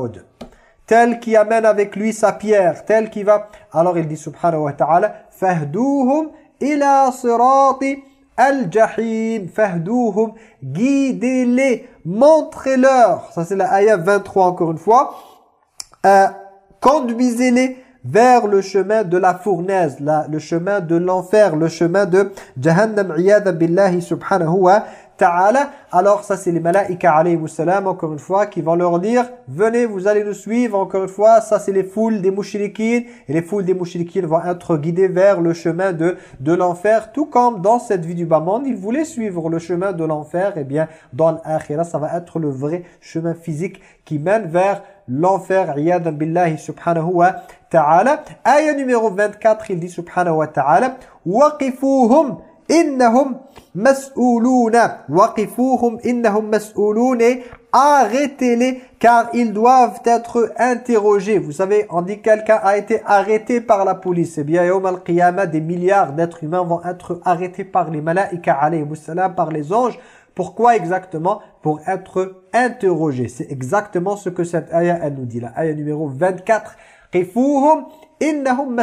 Speaker 1: Tel qui amène avec lui sa pierre, tel qui va... Alors il dit subhanahu wa ta'ala, « Fahduhum ila sirati Al-Jahim, fahdouhum, guidez-les, montrez-leur. Ça c'est la ayah 23 encore une fois. Euh, Conduisez-les vers le chemin de la fournaise, le chemin de l'enfer, le chemin de Jahannam, iyada billahi subhanahu wa. Alors ça c'est les malaïka alayhi salam encore une fois qui vont leur dire venez vous allez nous suivre encore une fois. Ça c'est les foules des mouchriquines. Et les foules des mouchriquines vont être guidées vers le chemin de de l'enfer. Tout comme dans cette vie du bas ils voulaient suivre le chemin de l'enfer. Et eh bien dans l'akhira ça va être le vrai chemin physique qui mène vers l'enfer. Billahi subhanahu wa ta'ala. Ayah numéro 24 il dit subhanahu wa ta'ala. Waqifuhum innahum mas'uluna waqifuhum innahum mas'ulun arrêtez-les car ils doivent être interrogés vous savez on dit quelqu'un a été arrêté par la police et eh bien yawm al-qiyamah des milliards d'êtres humains vont être arrêtés par les malaïka alayhi par les anges pourquoi exactement? Pour être interrogés. C'est exactement ce que cette ayah elle nous dit. La ayah numéro 24. Innahum.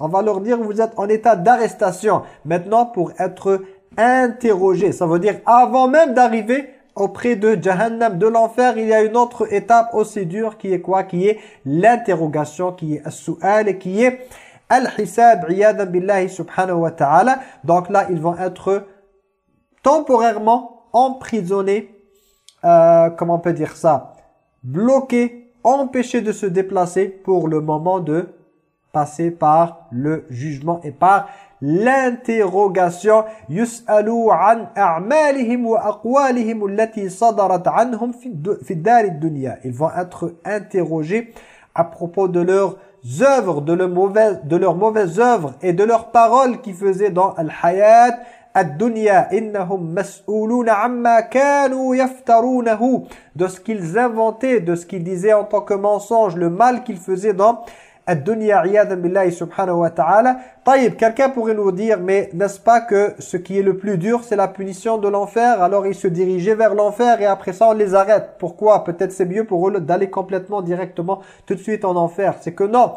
Speaker 1: On va leur dire vous êtes en état d'arrestation. Maintenant pour être interrogé. Ça veut dire avant même d'arriver auprès de Jahannam, de l'enfer, il y a une autre étape aussi dure qui est quoi? Qui est l'interrogation, qui est as et qui est al-hisab, billahi subhanahu wa ta'ala. Donc là, ils vont être temporairement emprisonnés, euh, comment on peut dire ça, bloqués, empêchés de se déplacer pour le moment de passer par le jugement et par l'interrogation. Wa ils vont être interrogés à propos de leurs œuvres de leurs mauvaises de leurs mauvaises œuvres et de leurs paroles qu'ils faisaient dans al-hayat de ce qu'ils inventaient de ce qu'ils disaient en tant que mensonge le mal qu'ils faisaient dans quelqu'un pourrait nous dire, mais n'est-ce pas que ce qui est le plus dur, c'est la punition de l'enfer? Alors ils se dirigeaient vers l'enfer et après ça on les arrête. Pourquoi? Peut-être c'est mieux pour eux d'aller complètement, directement, tout de suite en enfer. C'est que non.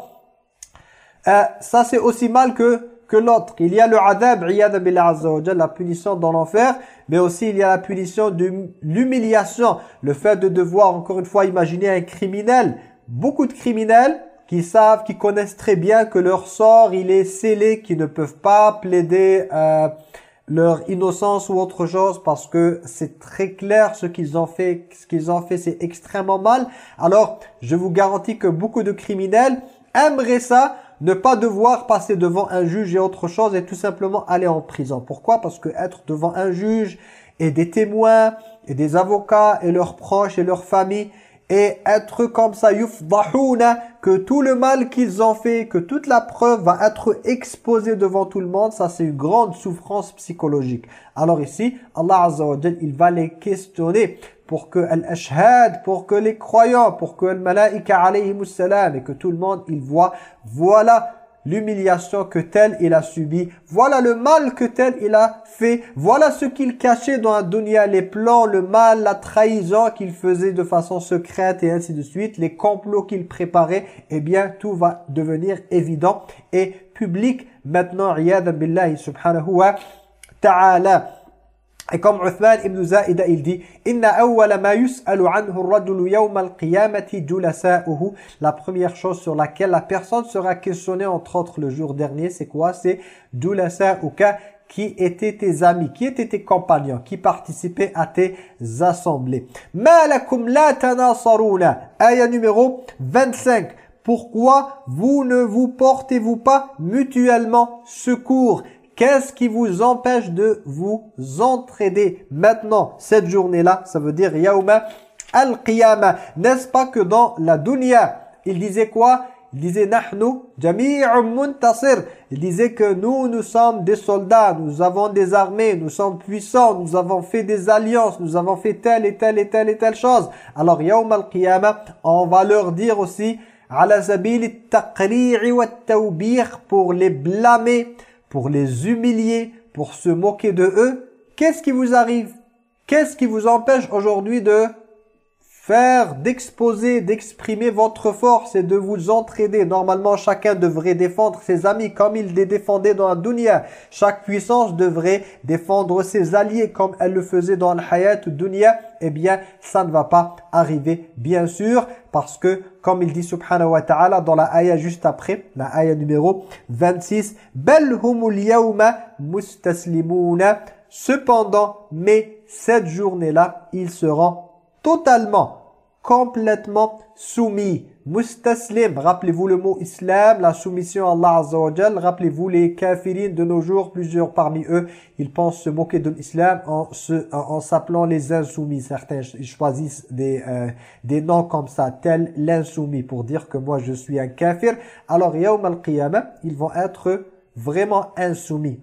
Speaker 1: Euh, ça c'est aussi mal que que l'autre. Il y a le adab, la punition dans l'enfer, mais aussi il y a la punition de l'humiliation. Le fait de devoir, encore une fois, imaginer un criminel. Beaucoup de criminels qui savent, qui connaissent très bien que leur sort, il est scellé, qui ne peuvent pas plaider euh, leur innocence ou autre chose parce que c'est très clair ce qu'ils ont fait, ce qu'ils ont fait, c'est extrêmement mal. Alors, je vous garantis que beaucoup de criminels aimeraient ça, ne pas devoir passer devant un juge et autre chose et tout simplement aller en prison. Pourquoi? Parce que être devant un juge et des témoins et des avocats et leurs proches et leurs familles et être comme ça, yufdahuna, que tout le mal qu'ils ont fait, que toute la preuve va être exposée devant tout le monde, ça c'est une grande souffrance psychologique. Alors ici, Allah Azza wa il va les questionner pour que al-ashhad, pour que les croyants, pour que al-malaika alayhi et que tout le monde il voit, voilà l'humiliation que tel il a subi, voilà le mal que tel il a fait, voilà ce qu'il cachait dans la dunya, les plans, le mal, la trahison qu'il faisait de façon secrète et ainsi de suite, les complots qu'il préparait, eh bien tout va devenir évident et public maintenant, billahi subhanahu wa ta'ala. Et comme Uthman ibn Zaïda, il dit La première chose sur laquelle la personne sera questionnée entre autres le jour dernier, c'est quoi? C'est julasa'uka qui étaient tes amis, qui étaient tes compagnons, qui participaient à tes assemblées? Ma lakum la tanasaruna. Aya numéro 25. Pourquoi vous ne vous portez-vous pas mutuellement secours? Qu'est-ce qui vous empêche de vous entraider maintenant, cette journée-là? Ça veut dire Yauma al-Qiyamah. N'est-ce pas que dans la dunya, il disait quoi? Il disait Nahnu jami'un muntasir. Il disait que nous, nous sommes des soldats, nous avons des armées, nous sommes puissants, nous avons fait des alliances, nous avons fait telle et telle et telle et telle chose. Alors Yaum al-Qiyamah, on va leur dire aussi ala sabil wa pour les blâmer pour les humilier, pour se moquer de eux, qu'est-ce qui vous arrive? Qu'est-ce qui vous empêche aujourd'hui de faire, d'exposer, d'exprimer votre force et de vous entraider. Normalement, chacun devrait défendre ses amis comme il les défendait dans la dunya. Chaque puissance devrait défendre ses alliés comme elle le faisait dans la hayat dunya. Eh bien, ça ne va pas arriver, bien sûr, parce que, comme il dit subhanahu wa ta'ala dans la ayah juste après, la ayah numéro 26, « Bel humul mustaslimuna » Cependant, mais cette journée-là, ils seront totalement, complètement soumis. Mustaslim, rappelez-vous le mot islam, la soumission à Allah Azza wa Rappelez-vous les kafirines de nos jours, plusieurs parmi eux, ils pensent se moquer de l'islam en s'appelant les insoumis. Certains choisissent des, euh, des noms comme ça, tel l'insoumis, pour dire que moi je suis un kafir. Alors, yawm al-qiyamah, ils vont être vraiment insoumis.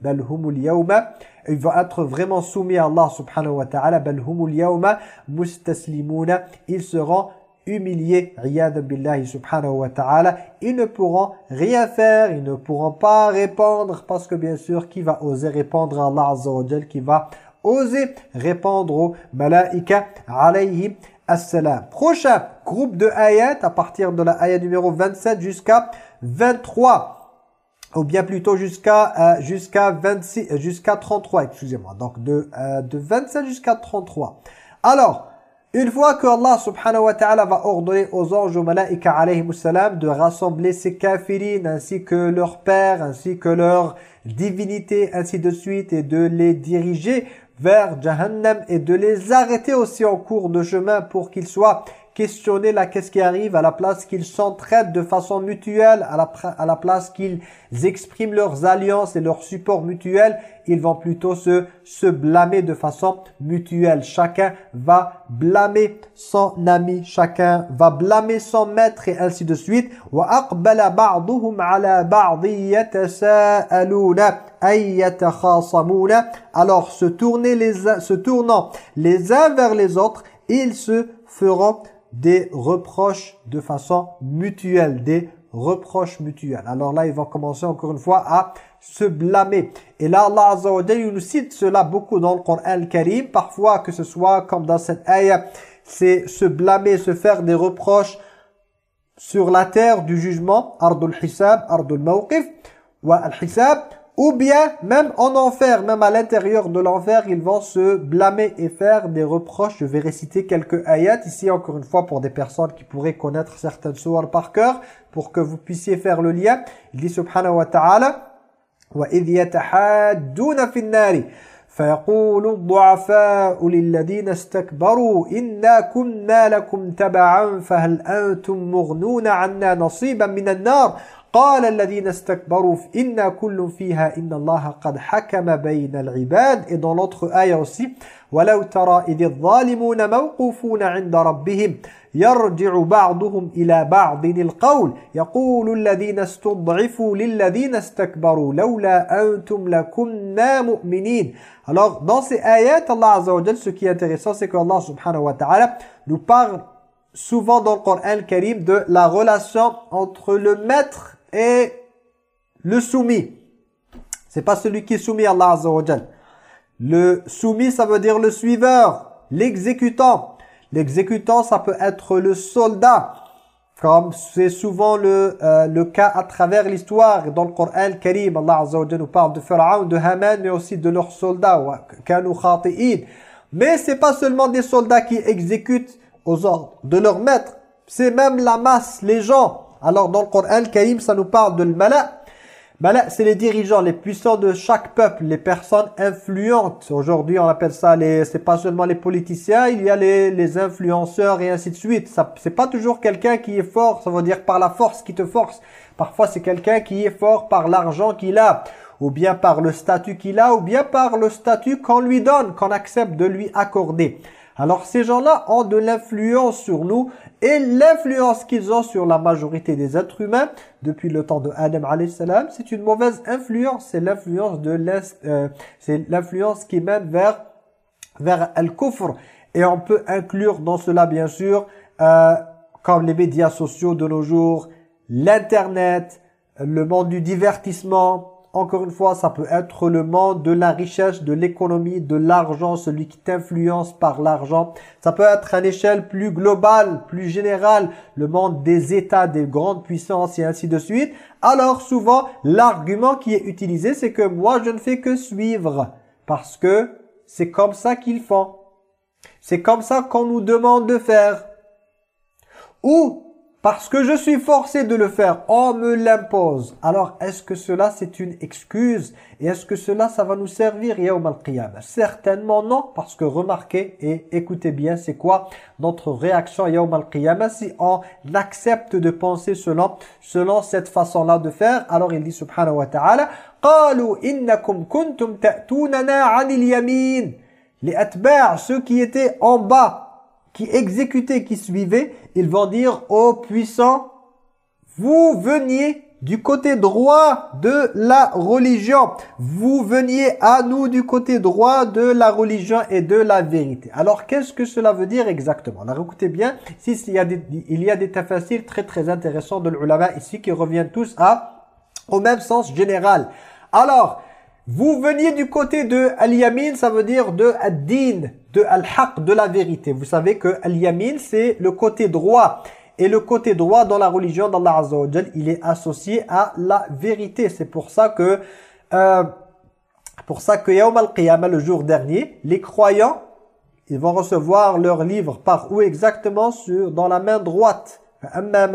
Speaker 1: Il va être vraiment soumis à Allah subhanahu wa ta'ala. Bal humul yawma mustaslimuna. Ils seront humiliés, billahi subhanahu wa ta'ala. Ils ne pourront rien faire, ils ne pourront pas répondre parce que bien sûr, qui va oser répondre à Allah azza qui va oser répondre aux malaika alayhi assalam? Prochain groupe de ayat à partir de la ayat numéro 27 jusqu'à 23 ou bien plutôt jusqu'à euh, jusqu'à 26 euh, jusqu'à 33 excusez-moi. Donc de euh, de 27 jusqu'à 33 alors une fois que Allah subhanahu wa ta'ala va ordonner aux anges aux malaïka alayhi salam de rassembler ces kafirines ainsi que leur père ainsi que leur divinité ainsi de suite et de les diriger vers Jahannam et de les arrêter aussi en cours de chemin pour qu'ils soient questionner là qu'est-ce qui arrive à la place qu'ils s'entraident de façon mutuelle, à la, place qu'ils expriment leurs alliances et leur support mutuel, ils vont plutôt se, se blâmer de façon mutuelle. Chacun va blâmer son ami, chacun va blâmer son maître et ainsi de suite. Alors se tourner les se tournant les uns vers les autres, ils se feront des reproches de façon mutuelle, des reproches mutuels. Alors là, ils vont commencer encore une fois à se blâmer. Et là, Allah Azza wa nous cite cela beaucoup dans le Coran al-Karim. Parfois, que ce soit comme dans cette ayah, c'est se blâmer, se faire des reproches sur la terre du jugement, ardul hisab, ardul mawqif, wa al-hisab, ou bien, même en enfer, même à l'intérieur de l'enfer, ils vont se blâmer et faire des reproches. Je vais réciter quelques ayats ici, encore une fois, pour des personnes qui pourraient connaître certaines sourates par cœur, pour que vous puissiez faire le lien. Il dit subhanahu wa ta'ala, وَإِذْ يَتَحَادُّونَ فِي النَّارِ فيقول الضعفاء للذين استكبروا إنا كنا لكم تبعا فهل أنتم مغنون عنا نصيبا من النار قال الذين استكبروا إن كل فيها إن الله قد حكم بين العباد. إذا لطخ آية aussi ولو ترى إذ الظالمون موقوفون عند ربهم يرجع بعضهم إلى بعض القول. يقول الذين استضعفوا للذين استكبروا لولا أنتم لكنا مؤمنين. Alors dans ces آيات الله عز وجل ce qui est intéressant c'est que Allah subhanahu wa ta'ala nous parle souvent dans le Coran Karim de la relation entre le maître et le soumis. C'est pas celui qui est soumis à Allah Azza. Le soumis, ça veut dire le suiveur, l'exécutant. L'exécutant, ça peut être le soldat, comme c'est souvent le, euh, le cas à travers l'histoire. Dans le Coran Karim, Allah Azza nous parle de Pharaon, de Haman, mais aussi de leurs soldats. Mais c'est pas seulement des soldats qui exécutent aux ordres de leur maître, c'est même la masse, les gens. Alors dans le Coran Karim, ça nous parle de mala. Mala, c'est les dirigeants, les puissants de chaque peuple, les personnes influentes. Aujourd'hui, on appelle ça les c'est pas seulement les politiciens, il y a les, les influenceurs et ainsi de suite. Ça c'est pas toujours quelqu'un qui est fort, ça veut dire par la force qui te force. Parfois, c'est quelqu'un qui est fort par l'argent qu'il a ou bien par le statut qu'il a, ou bien par le statut qu'on lui donne, qu'on accepte de lui accorder. Alors ces gens-là ont de l'influence sur nous et l'influence qu'ils ont sur la majorité des êtres humains depuis le temps de Adam salam, c'est une mauvaise influence, c'est l'influence de euh, c'est l'influence qui mène vers vers al-kufr. Et on peut inclure dans cela bien sûr euh, comme les médias sociaux de nos jours, l'internet, le monde du divertissement, encore une fois, ça peut être le monde de la richesse, de l'économie, de l'argent, celui qui t'influence par l'argent. Ça peut être à l'échelle plus globale, plus générale, le monde des États, des grandes puissances et ainsi de suite. Alors souvent, l'argument qui est utilisé, c'est que moi, je ne fais que suivre parce que c'est comme ça qu'ils font. C'est comme ça qu'on nous demande de faire. Ou parce que je suis forcé de le faire, on me l'impose. Alors, est-ce que cela, c'est une excuse? Et est-ce que cela, ça va nous servir Yawm al-Qiyamah? Certainement non, parce que remarquez et écoutez bien, c'est quoi notre réaction Yawm al-Qiyamah si on accepte de penser selon, selon cette façon-là de faire? Alors, il dit, subhanahu wa ta'ala, « Qalu innakum kuntum ta'tunana anil yamin » Les ceux qui étaient en bas, qui exécutaient, qui suivaient, ils vont dire ô puissant, vous veniez du côté droit de la religion. Vous veniez à nous du côté droit de la religion et de la vérité. Alors, qu'est-ce que cela veut dire exactement? Alors, écoutez bien, ici, il y a des, il y a des très très intéressants de l'ulama ici qui reviennent tous à, au même sens général. Alors, vous veniez du côté de al-yamin, ça veut dire de ad-din, de al-haq, de la vérité. Vous savez que al-yamin, c'est le côté droit. Et le côté droit dans la religion d'Allah Azza wa il est associé à la vérité. C'est pour ça que, euh, pour ça que Yawm al-Qiyamah, le jour dernier, les croyants, ils vont recevoir leur livre par où exactement sur, Dans la main droite. Allah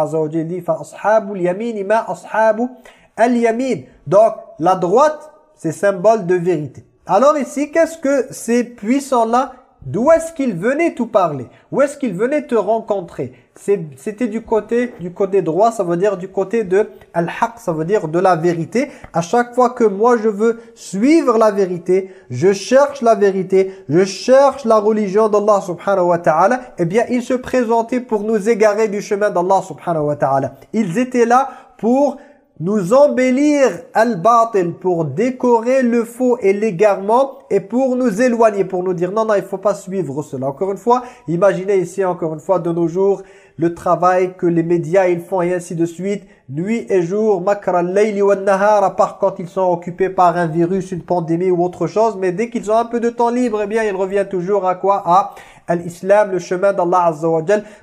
Speaker 1: Azza wa dit فَأَصْحَابُ الْيَمِينِ مَا أَصْحَابُ Al-Yamin. Donc, la droite, c'est symbole de vérité. alors ici, qu'est-ce que ces puissants-là, d'où est-ce qu'ils venaient tout parler? Où est-ce qu'ils venaient te rencontrer? C'était du côté du côté droit, ça veut dire du côté de Al-Haq, ça veut dire de la vérité. À chaque fois que moi je veux suivre la vérité, je cherche la vérité, je cherche la religion d'Allah subhanahu wa ta'ala, eh bien ils se présentaient pour nous égarer du chemin d'Allah subhanahu wa ta'ala. Ils étaient là pour nous embellir al-batil pour décorer le faux et l'égarement et pour nous éloigner, pour nous dire non, non, il faut pas suivre cela. Encore une fois, imaginez ici encore une fois de nos jours le travail que les médias ils font et ainsi de suite, nuit et jour, makra al-layli wa nahar, à part quand ils sont occupés par un virus, une pandémie ou autre chose, mais dès qu'ils ont un peu de temps libre, eh bien ils reviennent toujours à quoi? À l'islam, le chemin d'Allah Azza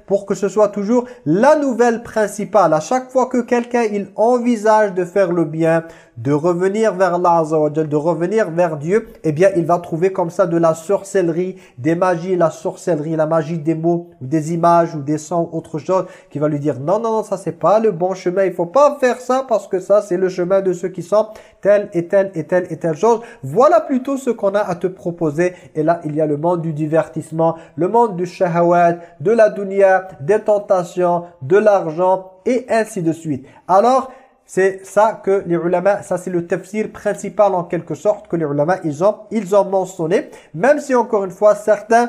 Speaker 1: pour que ce soit toujours la nouvelle principale. À chaque fois que quelqu'un il envisage de faire le bien, de revenir vers Allah de revenir vers Dieu, eh bien il va trouver comme ça de la sorcellerie, des magies, la sorcellerie, la magie des mots, ou des images, ou des sons, autre chose, qui va lui dire non, non, non, ça c'est pas le bon chemin, il faut pas faire ça parce que ça c'est le chemin de ceux qui sont telle et telle et telle et telle chose. Voilà plutôt ce qu'on a à te proposer. Et là, il y a le monde du divertissement, le monde du shahawat, de la dunya, des tentations, de l'argent et ainsi de suite. Alors, c'est ça que les ulama, ça c'est le tafsir principal en quelque sorte que les ulama ils ont, ils ont mentionné. Même si encore une fois certains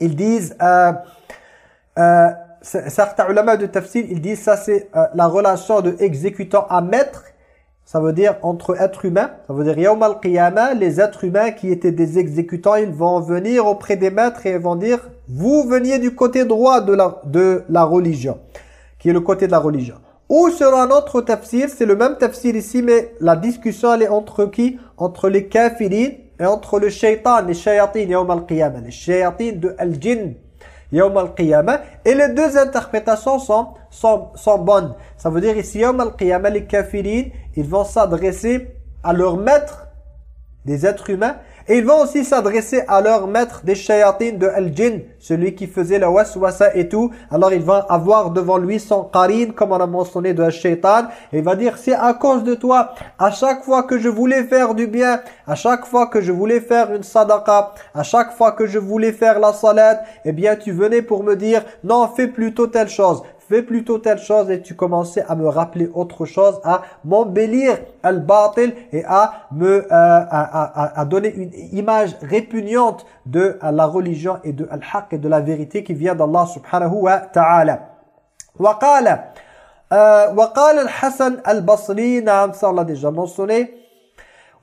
Speaker 1: ils disent, euh, euh, certains ulama de tafsir ils disent ça c'est euh, la relation de exécutant à maître. Ça veut dire entre êtres humains. Ça veut dire yawm al-qiyamah, les êtres humains qui étaient des exécutants, ils vont venir auprès des maîtres et ils vont dire vous veniez du côté droit de la, de la religion, qui est le côté de la religion. Ou sur un autre tafsir, c'est le même tafsir ici, mais la discussion elle est entre qui? Entre les kafirin et entre le shaitan, les shayatin yawm al-qiyamah, les shayatin de al-jinn Et les deux interprétations sont, sont, sont bonnes. Ça veut dire ici yawm al-qiyamah, les kafirin, ils vont s'adresser à leur maître des êtres humains et ils vont aussi s'adresser à leur maître des shayatin de Al-Jinn, celui qui faisait la waswasa et tout. Alors il va avoir devant lui son qarin, comme on a mentionné de Al-Shaytan. Et il va dire, c'est à cause de toi. À chaque fois que je voulais faire du bien, à chaque fois que je voulais faire une sadaqa, à chaque fois que je voulais faire la salat, eh bien tu venais pour me dire, non, fais plutôt telle chose fais plutôt telle chose et tu commençais à me rappeler autre chose, à m'embellir al-batil et à me euh, à, à, donner une image répugnante de la religion et de al-haq et de la vérité qui vient d'Allah subhanahu wa ta'ala. وقال وقال الحسن البصري نعم ça on l'a déjà mentionné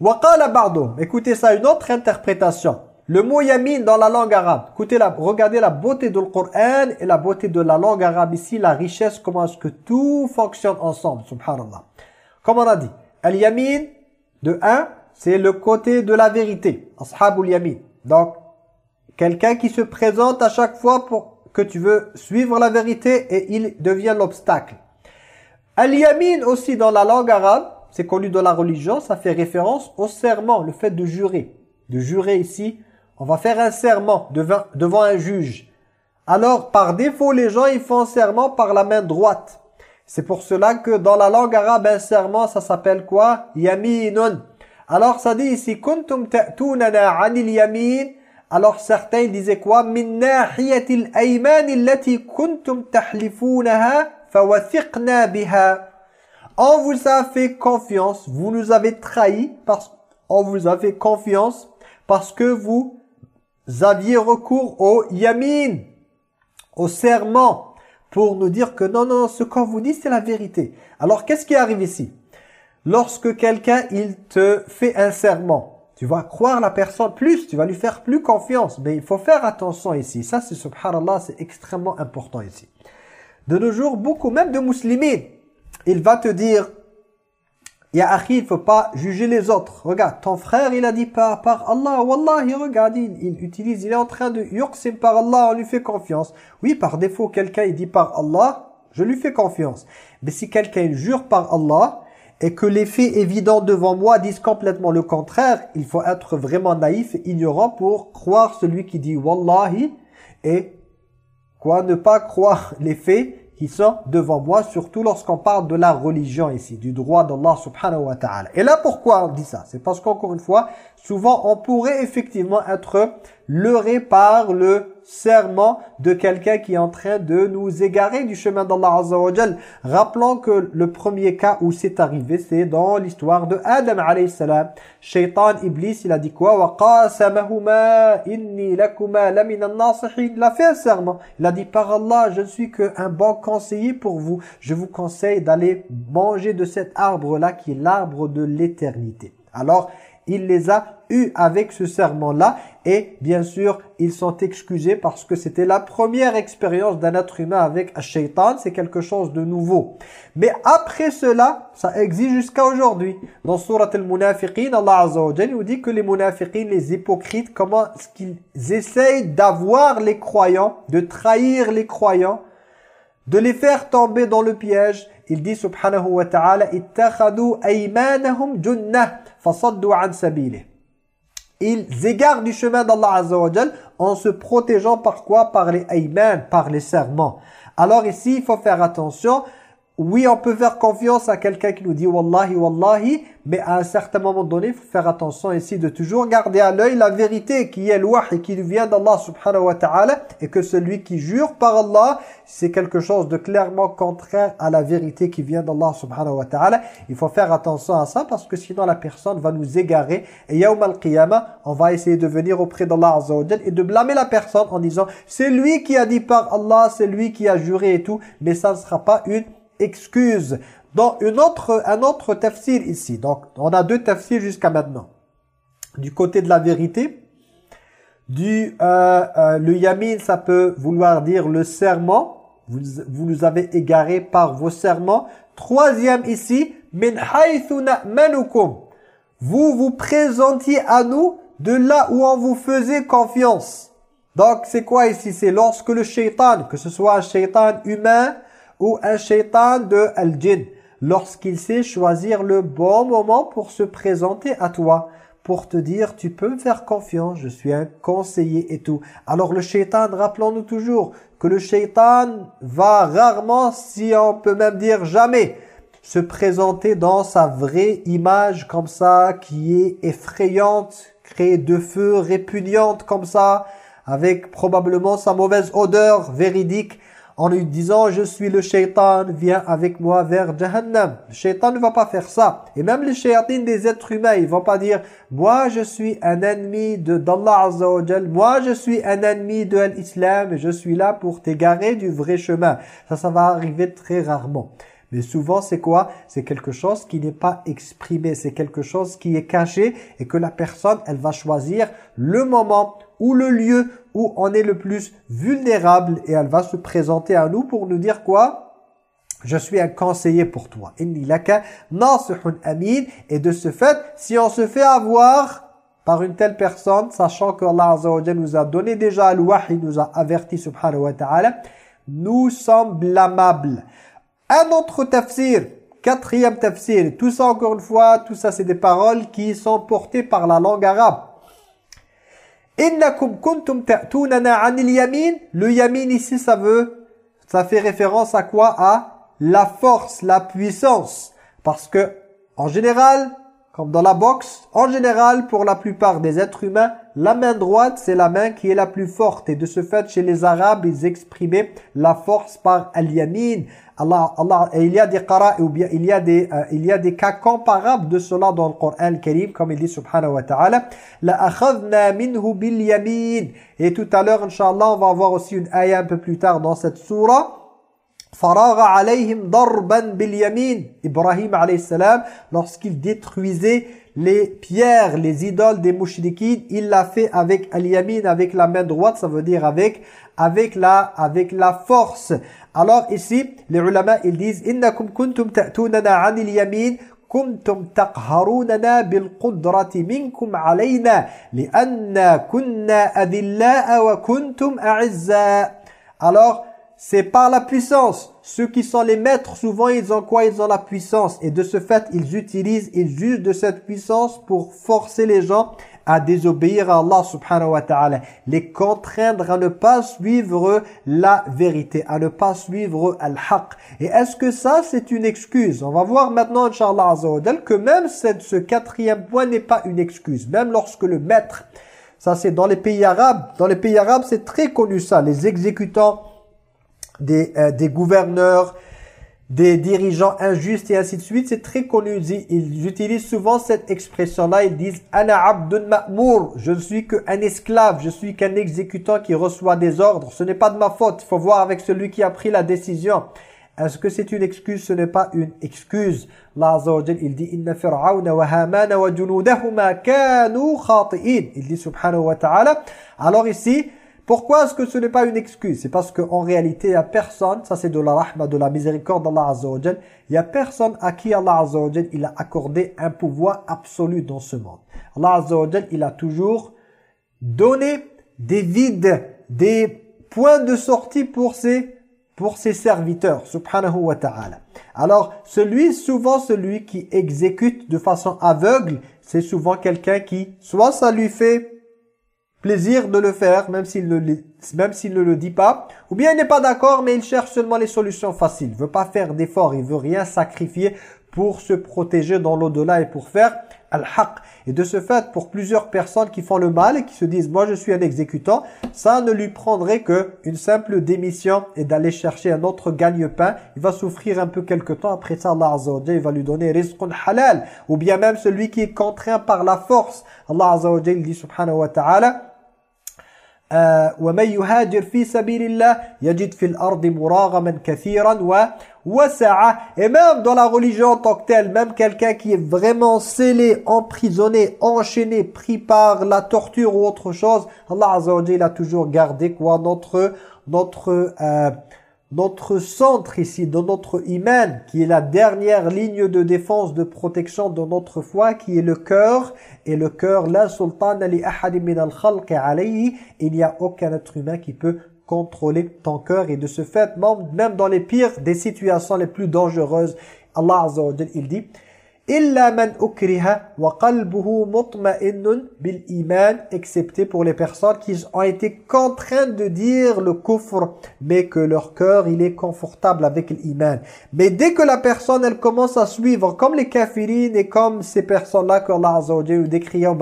Speaker 1: وقال بعضهم écoutez ça une autre interprétation le mot yamin dans la langue arabe, écoutez, la, regardez la beauté du Coran et la beauté de la langue arabe ici, la richesse, comment est-ce que tout fonctionne ensemble, subhanallah. Comme on a dit, al-yamin, de un, c'est le côté de la vérité, ashabul yamin. Donc, quelqu'un qui se présente à chaque fois pour que tu veux suivre la vérité et il devient l'obstacle. Al-yamin aussi dans la langue arabe, c'est connu dans la religion, ça fait référence au serment, le fait de jurer. De jurer ici, on va faire un serment devant, devant un juge. Alors, par défaut, les gens, ils font un serment par la main droite. C'est pour cela que dans la langue arabe, un serment, ça s'appelle quoi? Yaminun. Alors, ça dit ici, kuntum ta'tunana anil yamin. Alors, certains disaient quoi? Min nahiyatil ayman allati kuntum tahlifunaha fawathiqna biha. On vous a fait confiance, vous nous avez trahi parce on vous a fait confiance parce que vous aviez recours au yamin, au serment, pour nous dire que non, non, ce qu'on vous dit, c'est la vérité. Alors, qu'est-ce qui arrive ici? Lorsque quelqu'un, il te fait un serment, tu vas croire la personne plus, tu vas lui faire plus confiance. Mais il faut faire attention ici. Ça, c'est subhanallah, c'est extrêmement important ici. De nos jours, beaucoup, même de musulmans, il va te dire, Ya akhi, il faut pas juger les autres. Regarde, ton frère, il a dit par, par Allah, Wallah, regarde, il, il, utilise, il est en train de yuqsim par Allah, on lui fait confiance. Oui, par défaut, quelqu'un, il dit par Allah, je lui fais confiance. Mais si quelqu'un jure par Allah, et que les faits évidents devant moi disent complètement le contraire, il faut être vraiment naïf et ignorant pour croire celui qui dit Wallahi, et quoi, ne pas croire les faits qui sont devant moi, surtout lorsqu'on parle de la religion ici, du droit d'Allah subhanahu wa ta'ala. Et là, pourquoi on dit ça? C'est parce qu'encore une fois, souvent, on pourrait effectivement être leurré par le serment de quelqu'un qui est en train de nous égarer du chemin d'Allah Azza wa Rappelons que le premier cas où c'est arrivé, c'est dans l'histoire de Adam alayhi salam. Iblis, il a dit quoi « Wa inni lakuma lamina nasihin » Il a fait un serment. Il a dit « Par Allah, je ne suis qu'un bon conseiller pour vous. Je vous conseille d'aller manger de cet arbre-là qui est l'arbre de l'éternité. » Alors, il les a eus avec ce serment-là et bien sûr, ils sont excusés parce que c'était la première expérience d'un être humain avec un shaitan, c'est quelque chose de nouveau. Mais après cela, ça existe jusqu'à aujourd'hui. Dans Surat al-Munafiqin, Allah Azza wa nous dit que les munafiqin, les hypocrites, comment est-ce qu'ils essayent d'avoir les croyants, de trahir les croyants, de les faire tomber dans le piège? Il dit subhanahu wa ta'ala, « Ittakhadu aymanahum junnah » Ils égarent du chemin d'Allah Azza wa en se protégeant par quoi? Par les ayman, par les serments. Alors ici, il faut faire attention oui, on peut faire confiance à quelqu'un qui nous dit Wallahi, Wallahi, mais à un certain moment donné, il faut faire attention ici de toujours garder à l'œil la vérité qui est loi et qui vient d'Allah subhanahu wa ta'ala et que celui qui jure par Allah, c'est quelque chose de clairement contraire à la vérité qui vient d'Allah subhanahu wa ta'ala. Il faut faire attention à ça parce que sinon la personne va nous égarer et yawm al-qiyamah, on va essayer de venir auprès d'Allah azza et de blâmer la personne en disant c'est lui qui a dit par Allah, c'est lui qui a juré et tout, mais ça ne sera pas une excuse. Dans une autre, un autre tafsir ici. Donc, on a deux tafsirs jusqu'à maintenant. Du côté de la vérité, du euh, euh, le yamin, ça peut vouloir dire le serment. Vous, vous nous avez égaré par vos serments. Troisième ici, min. Vous vous présentiez à nous de là où on vous faisait confiance. Donc, c'est quoi ici? C'est lorsque le shaitan, que ce soit un shaitan humain, ou un shaitan de al-jinn lorsqu'il sait choisir le bon moment pour se présenter à toi pour te dire tu peux me faire confiance, je suis un conseiller et tout. Alors le shaitan, rappelons-nous toujours que le shaitan va rarement, si on peut même dire jamais, se présenter dans sa vraie image comme ça, qui est effrayante, créée de feu, répugnante comme ça, avec probablement sa mauvaise odeur véridique en lui disant je suis le shaitan, viens avec moi vers Jahannam. Le shaitan ne va pas faire ça. Et même les shayatines des êtres humains, ils vont pas dire moi je suis un ennemi de d'Allah Azza wa moi je suis un ennemi de l'islam et je suis là pour t'égarer du vrai chemin. Ça, ça va arriver très rarement. Mais souvent, c'est quoi? C'est quelque chose qui n'est pas exprimé, c'est quelque chose qui est caché et que la personne, elle va choisir le moment ou le lieu où on est le plus vulnérable et elle va se présenter à nous pour nous dire quoi? Je suis un conseiller pour toi. Inni laka amin. Et de ce fait, si on se fait avoir par une telle personne, sachant que Allah nous a donné déjà le il nous a averti subhanahu wa ta'ala, nous sommes blâmables. Un autre tafsir, quatrième tafsir, tout ça encore une fois, tout ça c'est des paroles qui sont portées par la langue arabe. Le yamin ici ça veut ça fait référence à quoi? À la force, la puissance. Parce que en général, comme dans la boxe, en général pour la plupart des êtres humains, la main droite c'est la main qui est la plus forte. Et de ce fait chez les arabes, ils exprimaient la force par al-yamin. Allah, Allah, et il y a des qara, ou il y a des, euh, il y a des cas comparables de cela dans le Coran Karim, comme il dit subhanahu wa ta'ala, la minhu bil. Et tout à l'heure, inshallah, on va voir aussi une ayah un peu plus tard dans cette surah. Alayhim darban bil yamin. Ibrahim alayhi salam, lorsqu'il détruisait les pierres, les idoles des mouchriquines, il l'a fait avec al-yamin, avec la main droite, ça veut dire avec avec la avec la force. Alors ici, les ulama ils disent innakum kuntum ta'tunana 'anil yamin كنتم تقهروننا بالقدرة منكم علينا لأن كنا أذلاء وكنتم أعزاء Alors, c'est par la puissance. Ceux qui sont les maîtres, souvent, ils ont quoi? Ils ont la puissance. Et de ce fait, ils utilisent, ils jugent de cette puissance pour forcer les gens à désobéir à Allah subhanahu wa ta'ala, les contraindre à ne pas suivre la vérité, à ne pas suivre al-haq. Et est-ce que ça, c'est une excuse? On va voir maintenant, Inch'Allah que même ce quatrième point n'est pas une excuse. Même lorsque le maître, ça c'est dans les pays arabes, dans les pays arabes c'est très connu ça, les exécutants des, euh, des gouverneurs, des dirigeants injustes et ainsi de suite, c'est très connu. Ils utilisent souvent cette expression-là. Ils disent « Ana abdun ma'mour » Je ne suis qu'un esclave, je suis qu'un exécutant qui reçoit des ordres. Ce n'est pas de ma faute. Il faut voir avec celui qui a pris la décision. Est-ce que c'est une excuse? Ce n'est pas une excuse. Il dit « Inna wa hamana wa junudahuma kanu khati'in » Il dit subhanahu wa ta'ala. Alors ici, pourquoi est-ce que ce n'est pas une excuse? C'est parce qu'en réalité, il n'y a personne, ça c'est de la rahma, de la miséricorde d'Allah Azza Il n'y a personne à qui Allah Azza il a accordé un pouvoir absolu dans ce monde. Allah Azza il a toujours donné des vides, des points de sortie pour ses, pour ses serviteurs, subhanahu wa ta'ala. Alors, celui, souvent celui qui exécute de façon aveugle, c'est souvent quelqu'un qui, soit ça lui fait plaisir de le faire, même s'il ne, même s'il ne le dit pas. Ou bien il n'est pas d'accord, mais il cherche seulement les solutions faciles. Il veut pas faire d'efforts, il veut rien sacrifier pour se protéger dans l'au-delà et pour faire al-haq. Et de ce fait, pour plusieurs personnes qui font le mal et qui se disent « moi je suis un exécutant », ça ne lui prendrait que une simple démission et d'aller chercher un autre gagne-pain. Il va souffrir un peu quelque temps, après ça Allah Azza wa va lui donner « rizqun halal » ou bien même celui qui est contraint par la force. Allah Azza wa dit subhanahu wa ta'ala ومن يهاجر في سبيل الله يجد في الأرض مراغما كثيرا وسعة et même dans la religion en tant que telle même quelqu'un qui est vraiment scellé emprisonné enchaîné pris par la torture ou autre chose Allah Azza wa a toujours gardé quoi notre notre euh, notre centre ici, de notre iman, qui est la dernière ligne de défense, de protection de notre foi, qui est le cœur. Et le cœur, la sultan li min al alayhi, il n'y a aucun être humain qui peut contrôler ton cœur. Et de ce fait, même dans les pires des situations les plus dangereuses, Allah Azza wa il dit illa man ukriha wa qalbuhu mutma'innun bil iman excepté pour les personnes qui ont été contraintes de dire le kufr mais que leur cœur il est confortable avec l'iman. Mais dès que la personne elle commence à suivre comme les kafirines et comme ces personnes-là que Allah Azza wa décrit au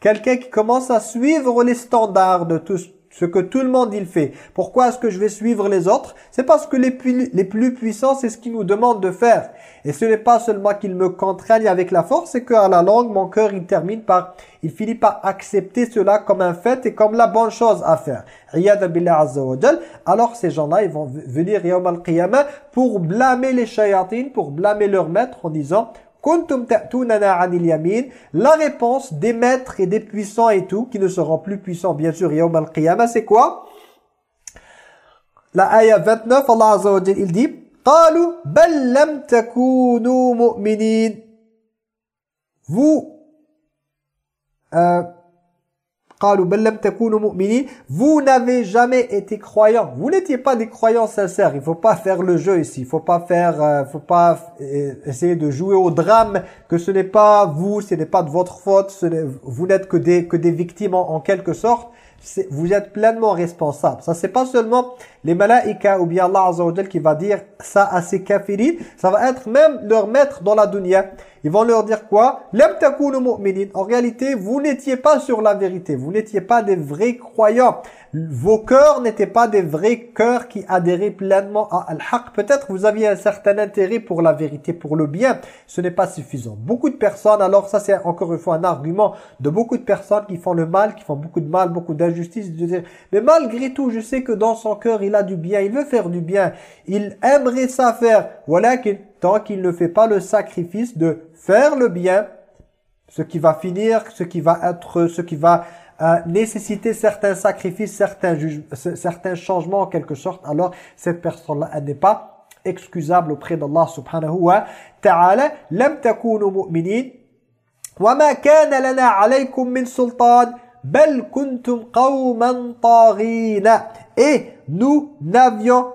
Speaker 1: quelqu'un qui commence à suivre les standards de tous ce que tout le monde il fait. Pourquoi est-ce que je vais suivre les autres? C'est parce que les plus, puissants, c'est ce qu'ils nous demandent de faire. Et ce n'est pas seulement qu'ils me contraignent avec la force, c'est qu'à la langue, mon cœur, il termine par, il finit par accepter cela comme un fait et comme la bonne chose à faire. Alors ces gens-là, ils vont venir Yawm al pour blâmer les shayatines, pour blâmer leur maître en disant la réponse des maîtres et des puissants et tout, qui ne seront plus puissants, bien sûr, yawm al-qiyamah, c'est quoi? La ayah 29, Allah Azza wa il dit, qalu bal lam takunu mu'minin. Vous, euh, vous n'avez jamais été croyants. Vous n'étiez pas des croyants sincères. Il faut pas faire le jeu ici. Il faut pas faire, euh, faut pas euh, essayer de jouer au drame que ce n'est pas vous, ce n'est pas de votre faute. vous n'êtes que des que des victimes en, quelque sorte. Vous êtes pleinement responsable. Ça, c'est pas seulement les malaïka ou bien Allah Azza qui va dire ça à ces kafirines. Ça va être même leur maître dans la dunya. Ils vont leur dire quoi? En réalité, vous n'étiez pas sur la vérité. Vous n'étiez pas des vrais croyants. Vos cœurs n'étaient pas des vrais cœurs qui adhéraient pleinement à Al-Haq. Peut-être vous aviez un certain intérêt pour la vérité, pour le bien. Ce n'est pas suffisant. Beaucoup de personnes, alors ça c'est encore une fois un argument de beaucoup de personnes qui font le mal, qui font beaucoup de mal, beaucoup d'injustice. Mais malgré tout, je sais que dans son cœur, il a du bien. Il veut faire du bien. Il aimerait ça faire. Voilà tant qu'il ne fait pas le sacrifice de faire le bien, ce qui va finir, ce qui va être, ce qui va euh, nécessiter certains sacrifices, certains, certains changements en quelque sorte, alors cette personne-là, elle n'est pas excusable auprès d'Allah subhanahu wa ta'ala. لم تكونوا مؤمنين وما كان لنا عليكم من سلطان بل كنتم قوما طاغين et nous n'avions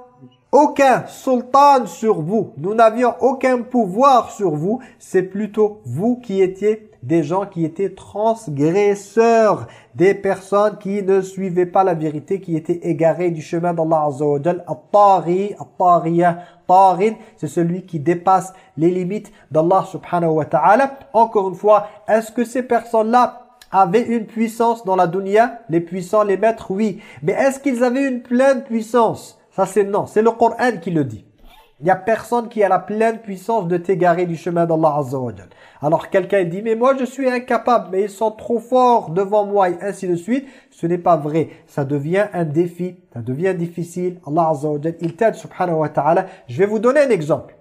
Speaker 1: aucun sultan sur vous. Nous n'avions aucun pouvoir sur vous. C'est plutôt vous qui étiez des gens qui étaient transgresseurs, des personnes qui ne suivaient pas la vérité, qui étaient égarés du chemin d'Allah Azza wa At-Tari, At-Tariya, Tarin, c'est celui qui dépasse les limites d'Allah subhanahu wa ta'ala. Encore une fois, est-ce que ces personnes-là avaient une puissance dans la dunya? Les puissants, les maîtres, oui. Mais est-ce qu'ils avaient une pleine puissance? Ça c'est non, c'est le Coran qui le dit. Il n'y a personne qui a la pleine puissance de t'égarer du chemin d'Allah Azza wa Alors quelqu'un dit, mais moi je suis incapable, mais ils sont trop forts devant moi, et ainsi de suite. Ce n'est pas vrai. Ça devient un défi, ça devient difficile. Allah Azza il t'aide subhanahu wa ta'ala. Je vais vous donner un exemple.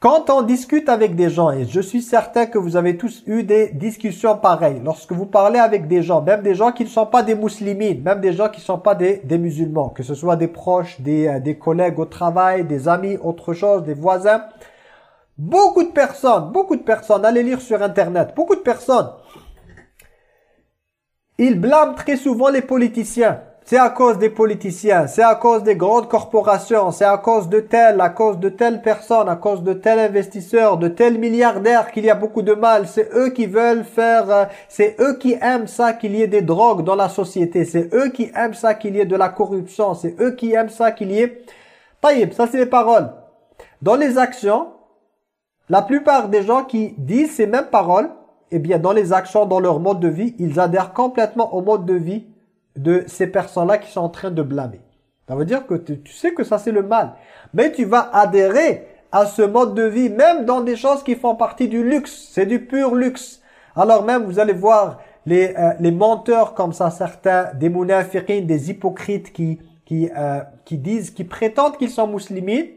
Speaker 1: Quand on discute avec des gens, et je suis certain que vous avez tous eu des discussions pareilles, lorsque vous parlez avec des gens, même des gens qui ne sont pas des musulmans, même des gens qui ne sont pas des, des, musulmans, que ce soit des proches, des, euh, des collègues au travail, des amis, autre chose, des voisins, beaucoup de personnes, beaucoup de personnes, allez lire sur internet, beaucoup de personnes, ils blâment très souvent les politiciens. C'est à cause des politiciens, c'est à cause des grandes corporations, c'est à cause de tel, à cause de telle personne, à cause de tel investisseur, de tel milliardaire qu'il y a beaucoup de mal. C'est eux qui veulent faire, euh, c'est eux qui aiment ça qu'il y ait des drogues dans la société, c'est eux qui aiment ça qu'il y ait de la corruption, c'est eux qui aiment ça qu'il y ait... Taïb, ça c'est les paroles. Dans les actions, la plupart des gens qui disent ces mêmes paroles, eh bien dans les actions, dans leur mode de vie, ils adhèrent complètement au mode de vie de ces personnes-là qui sont en train de blâmer. Ça veut dire que tu, sais que ça c'est le mal. Mais tu vas adhérer à ce mode de vie, même dans des choses qui font partie du luxe. C'est du pur luxe. Alors même, vous allez voir les, euh, les menteurs comme ça, certains, des munafiqines, des hypocrites qui, qui, euh, qui disent, qui prétendent qu'ils sont musulmans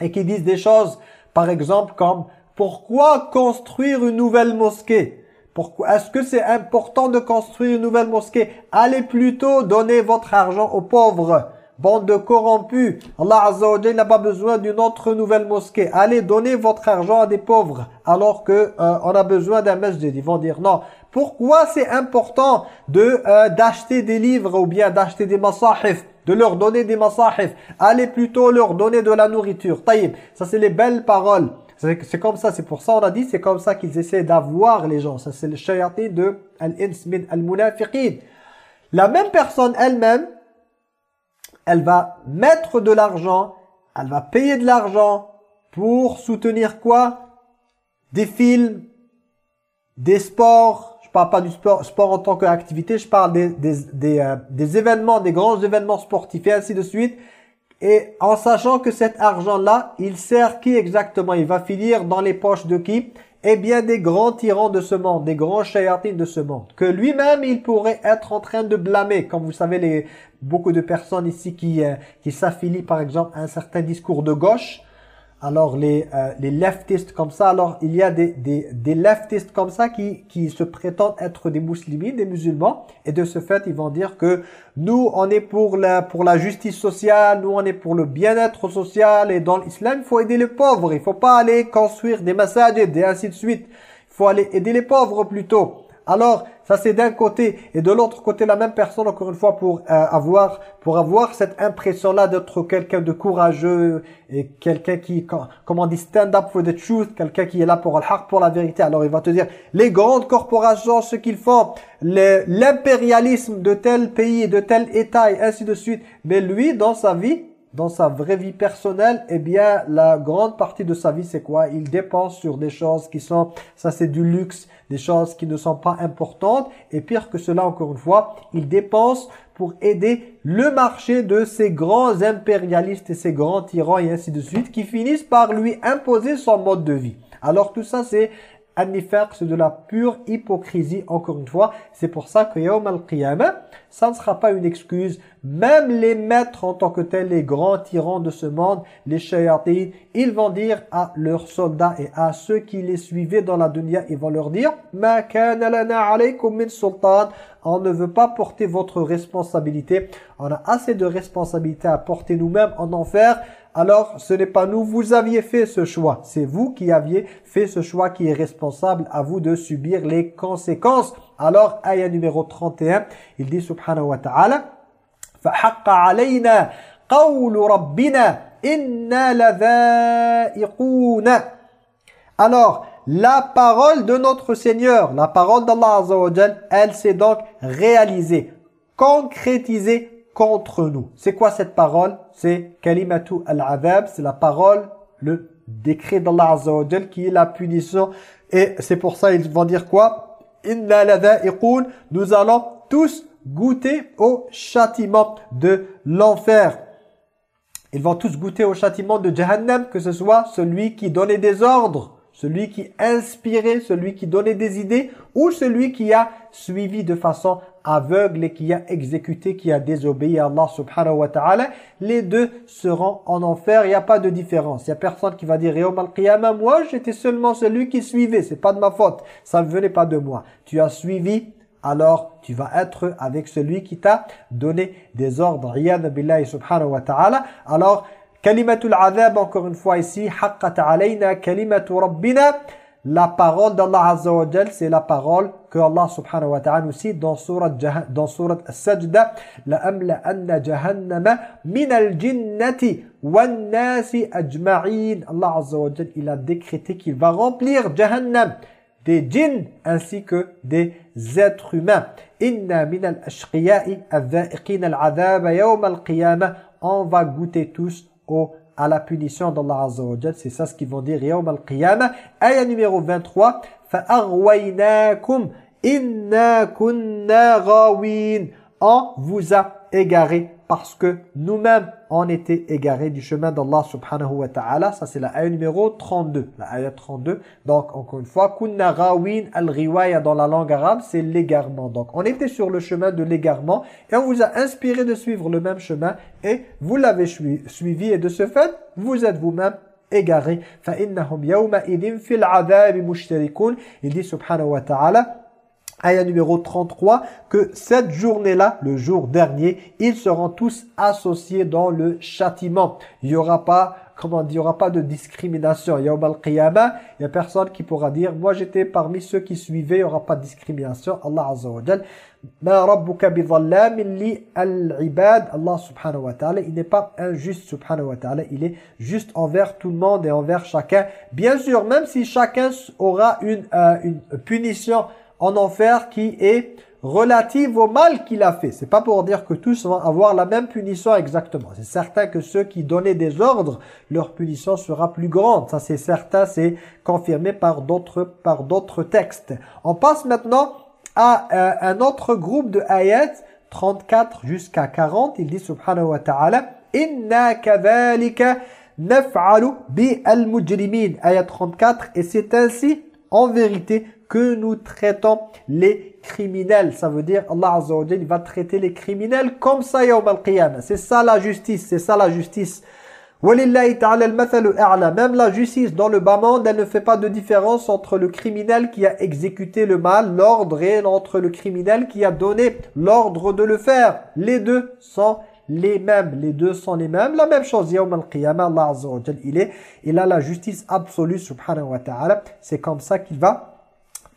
Speaker 1: et qui disent des choses, par exemple, comme « Pourquoi construire une nouvelle mosquée ?» Pourquoi Est-ce que c'est important de construire une nouvelle mosquée? Allez plutôt donner votre argent aux pauvres. Bande de corrompus. Allah Azza wa n'a pas besoin d'une autre nouvelle mosquée. Allez donner votre argent à des pauvres. Alors que euh, on a besoin d'un masjid. Ils vont dire non. Pourquoi c'est important de euh, d'acheter des livres ou bien d'acheter des masahif? De leur donner des masahif. Allez plutôt leur donner de la nourriture. Taïb, ça c'est les belles paroles. C'est comme ça, c'est pour ça on a dit, c'est comme ça qu'ils essaient d'avoir les gens. Ça c'est le shayatin de al-ins min al-munafiqin. La même personne elle-même, elle va mettre de l'argent, elle va payer de l'argent pour soutenir quoi? Des films, des sports, je parle pas du sport, sport en tant qu'activité, je parle des, des, des, euh, des événements, des grands événements sportifs et ainsi de suite et en sachant que cet argent-là, il sert qui exactement? Il va finir dans les poches de qui? Eh bien des grands tyrans de ce monde, des grands shayatines de ce monde. Que lui-même, il pourrait être en train de blâmer. Comme vous savez, les, beaucoup de personnes ici qui, euh, qui s'affilient par exemple à un certain discours de gauche, alors les, euh, les leftistes comme ça, alors il y a des, des, des leftistes comme ça qui, qui se prétendent être des musulmans, des musulmans, et de ce fait ils vont dire que nous on est pour la, pour la justice sociale, nous on est pour le bien-être social, et dans l'islam il faut aider les pauvres, il faut pas aller construire des massages et ainsi de suite, il faut aller aider les pauvres plutôt. Alors, ça c'est d'un côté. Et de l'autre côté, la même personne, encore une fois, pour, euh, avoir, pour avoir cette impression-là d'être quelqu'un de courageux et quelqu'un qui, comment on dit, stand up for the truth, quelqu'un qui est là pour le pour la vérité. Alors il va te dire, les grandes corporations, ce qu'ils font, l'impérialisme de tel pays, de tel État, et ainsi de suite. Mais lui, dans sa vie, dans sa vraie vie personnelle, eh bien, la grande partie de sa vie, c'est quoi? Il dépense sur des choses qui sont, ça c'est du luxe, des choses qui ne sont pas importantes. Et pire que cela, encore une fois, il dépense pour aider le marché de ces grands impérialistes et ces grands tyrans et ainsi de suite, qui finissent par lui imposer son mode de vie. Alors tout ça, c'est c'est de la pure hypocrisie, encore une fois. C'est pour ça que Yawm al-Qiyamah, ça ne sera pas une excuse. Même les maîtres en tant que tels, les grands tyrans de ce monde, les shayatin, ils vont dire à leurs soldats et à ceux qui les suivaient dans la dunya, ils vont leur dire « Ma kana lana min sultan » On ne veut pas porter votre responsabilité. On a assez de responsabilités à porter nous-mêmes en enfer alors ce n'est pas nous, vous aviez fait ce choix. C'est vous qui aviez fait ce choix qui est responsable à vous de subir les conséquences. Alors, ayah numéro 31, il dit subhanahu wa ta'ala, فَحَقَّ عَلَيْنَا قَوْلُ رَبِّنَا إِنَّا لَذَائِقُونَ Alors, la parole de notre Seigneur, la parole d'Allah Azza wa elle s'est donc réalisée, concrétisée contre nous. C'est quoi cette parole? C'est kalimatu al-adhab, c'est la parole, le décret d'Allah Azza wa qui est la punition. Et c'est pour ça ils vont dire quoi? Inna nous allons tous goûter au châtiment de l'enfer. Ils vont tous goûter au châtiment de Jahannam, que ce soit celui qui donnait des ordres, celui qui inspirait, celui qui donnait des idées, ou celui qui a suivi de façon aveugle et qui a exécuté, qui a désobéi à Allah subhanahu wa ta'ala, les deux seront en enfer, il n'y a pas de différence. Il n'y a personne qui va dire, al moi j'étais seulement celui qui suivait, c'est pas de ma faute, ça ne venait pas de moi. Tu as suivi, alors tu vas être avec celui qui t'a donné des ordres. billahi subhanahu wa ta'ala. Alors, kalimatul azab, encore une fois ici, haqqat alayna kalimatu la parole d'Allah Azza wa c'est la parole que Allah subhanahu wa ta'ala nous cite dans surat, dans surat As-Sajda لَأَمْلَأَنَّ جَهَنَّمَ مِنَ الْجِنَّةِ وَالنَّاسِ أَجْمَعِينَ Allah azza wa il a décrété qu'il va remplir Jahannam des djinns ainsi que des êtres humains. Inna min al-ashqiya'i al-dha'iqin al-'adhab yawm al-qiyamah. On va goûter tous au à la punition d'Allah Azza wa C'est ça ce qu'ils vont dire Yawm al-Qiyamah. Ayah numéro 23. فَأَغْوَيْنَاكُمْ إِنَّا كُنَّا غَاوِينَ On vous a égaré parce que nous-mêmes, on était égarés du chemin d'Allah subhanahu wa ta'ala. Ça, c'est la ayah numéro 32. La ayah 32. Donc, encore une fois, kunna rawin al-riwaya dans la langue arabe, c'est l'égarement. Donc, on était sur le chemin de l'égarement et on vous a inspiré de suivre le même chemin et vous l'avez suivi et de ce fait, vous êtes vous-même égarés. فَإِنَّهُمْ يَوْمَئِذٍ فِي الْعَذَابِ مُشْتَرِكُونَ Il dit subhanahu wa ta'ala Ayah numéro 33, que cette journée-là, le jour dernier, ils seront tous associés dans le châtiment. Il n'y aura pas, comment dire, il n'y aura pas de discrimination. Il n'y a personne qui pourra dire, moi j'étais parmi ceux qui suivaient, il n'y aura pas de discrimination. Allah Azza wa Jal. Allah subhanahu wa ta'ala, il n'est pas injuste subhanahu wa ta'ala, il est juste envers tout le monde et envers chacun. Bien sûr, même si chacun aura une, euh, une punition en enfer qui est relative au mal qu'il a fait. C'est pas pour dire que tous vont avoir la même punition exactement. C'est certain que ceux qui donnaient des ordres, leur punition sera plus grande. Ça c'est certain, c'est confirmé par d'autres par d'autres textes. On passe maintenant à euh, un autre groupe de ayats 34 jusqu'à 40. Il dit subhanahu wa ta'ala Inna kadhalika naf'alu bi al-mujrimin. Ayat 34 et c'est ainsi en vérité que nous traitons les criminels. Ça veut dire Allah Azza wa va traiter les criminels comme ça yawm al-qiyamah. C'est ça la justice, c'est ça la justice. Même la justice dans le bas monde, elle ne fait pas de différence entre le criminel qui a exécuté le mal, l'ordre, et entre le criminel qui a donné l'ordre de le faire. Les deux sont les mêmes. Les deux sont les mêmes. La même chose, Yawm al-Qiyamah, Allah Azza wa il est, il a la justice absolue, subhanahu wa ta'ala. C'est comme ça qu'il va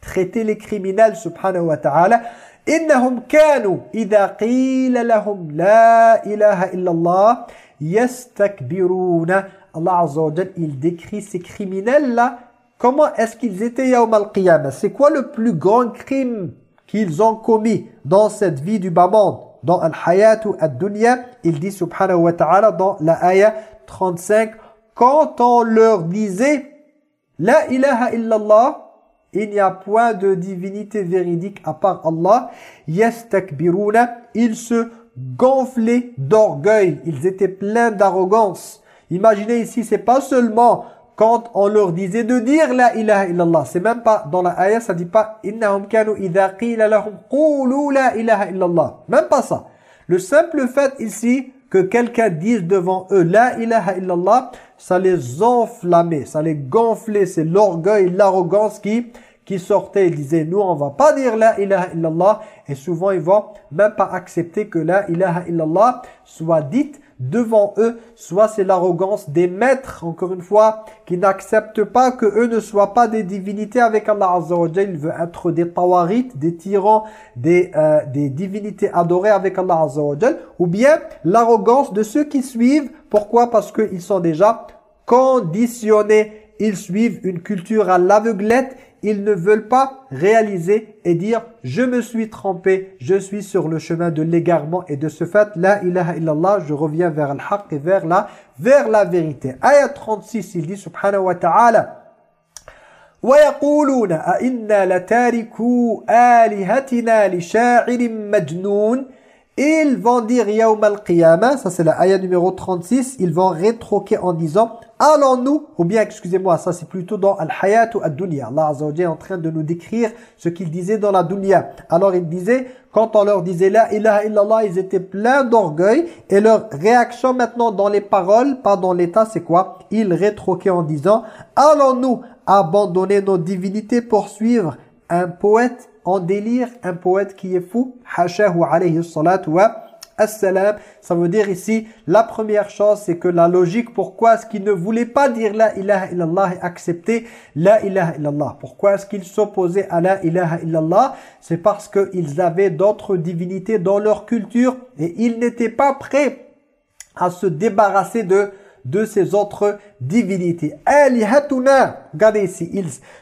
Speaker 1: traiter les criminels subhanahu wa ta'ala. Innahum kanu idha qila lahum la ilaha illallah yastakbiruna. Allah azza wa jalla il décrit ces criminels là comment est-ce qu'ils étaient yawm al-qiyamah c'est quoi le plus grand crime qu'ils ont commis dans cette vie du bas monde? Dans al-hayatu ad-dunya il dit subhanahu wa ta'ala dans la ayah 35 quand on leur disait la ilaha illallah il n'y a point de divinité véridique à part Allah. Yastakbiruna, ils se gonflaient d'orgueil, ils étaient pleins d'arrogance. Imaginez ici, c'est pas seulement quand on leur disait de dire la ilaha illallah. C'est même pas, dans la ayah, ça dit pas innahum kanu idha qila lahum qulu la ilaha illallah. Même pas ça. Le simple fait ici que quelqu'un dise devant eux la ilaha illallah, ça les enflammait, ça les gonflait, c'est l'orgueil, l'arrogance qui qui sortaient, ils disaient, nous, on va pas dire la ilaha illallah. Et souvent, ils vont même pas accepter que la ilaha illallah soit dite devant eux. Soit c'est l'arrogance des maîtres, encore une fois, qui n'acceptent pas que eux ne soient pas des divinités avec Allah Azza wa Il veut être des tawarites, des tyrans, des, euh, des divinités adorées avec Allah Azza wa Ou bien l'arrogance de ceux qui suivent. Pourquoi? Parce qu'ils sont déjà conditionnés. Ils suivent une culture à l'aveuglette ils ne veulent pas réaliser et dire « je me suis trompé, je suis sur le chemin de l'égarement » et de ce fait, « la ilaha illallah » je reviens vers le haqq et vers la, vers la vérité. Ayat 36, il dit subhanahu wa ta'ala وَيَقُولُونَ أَإِنَّا لَتَارِكُوا آلِهَتِنَا لِشَاعِرٍ مَجْنُونَ ils vont dire Yawm al-Qiyamah, ça c'est la ayah numéro 36, ils vont rétroquer en disant Allons-nous, ou bien excusez-moi, ça c'est plutôt dans Al-Hayat ou Ad-Dunya. Allah Azza est en train de nous décrire ce qu'ils disaient dans la dunya. Alors ils disaient, quand on leur disait La ilaha illallah, ils étaient pleins d'orgueil et leur réaction maintenant dans les paroles, pas dans l'état, c'est quoi? Ils rétroquaient en disant Allons-nous abandonner nos divinités pour suivre un poète en délire, un poète qui est fou, hashahu alayhi salatu wa Assalam, ça veut dire ici, la première chose, c'est que la logique, pourquoi est-ce qu'ils ne voulaient pas dire la ilaha illallah et accepter la ilaha illallah? Pourquoi est-ce qu'ils s'opposaient à la ilaha illallah? C'est parce qu'ils avaient d'autres divinités dans leur culture et ils n'étaient pas prêts à se débarrasser de de ces autres divinités. Alihatuna, regardez ici,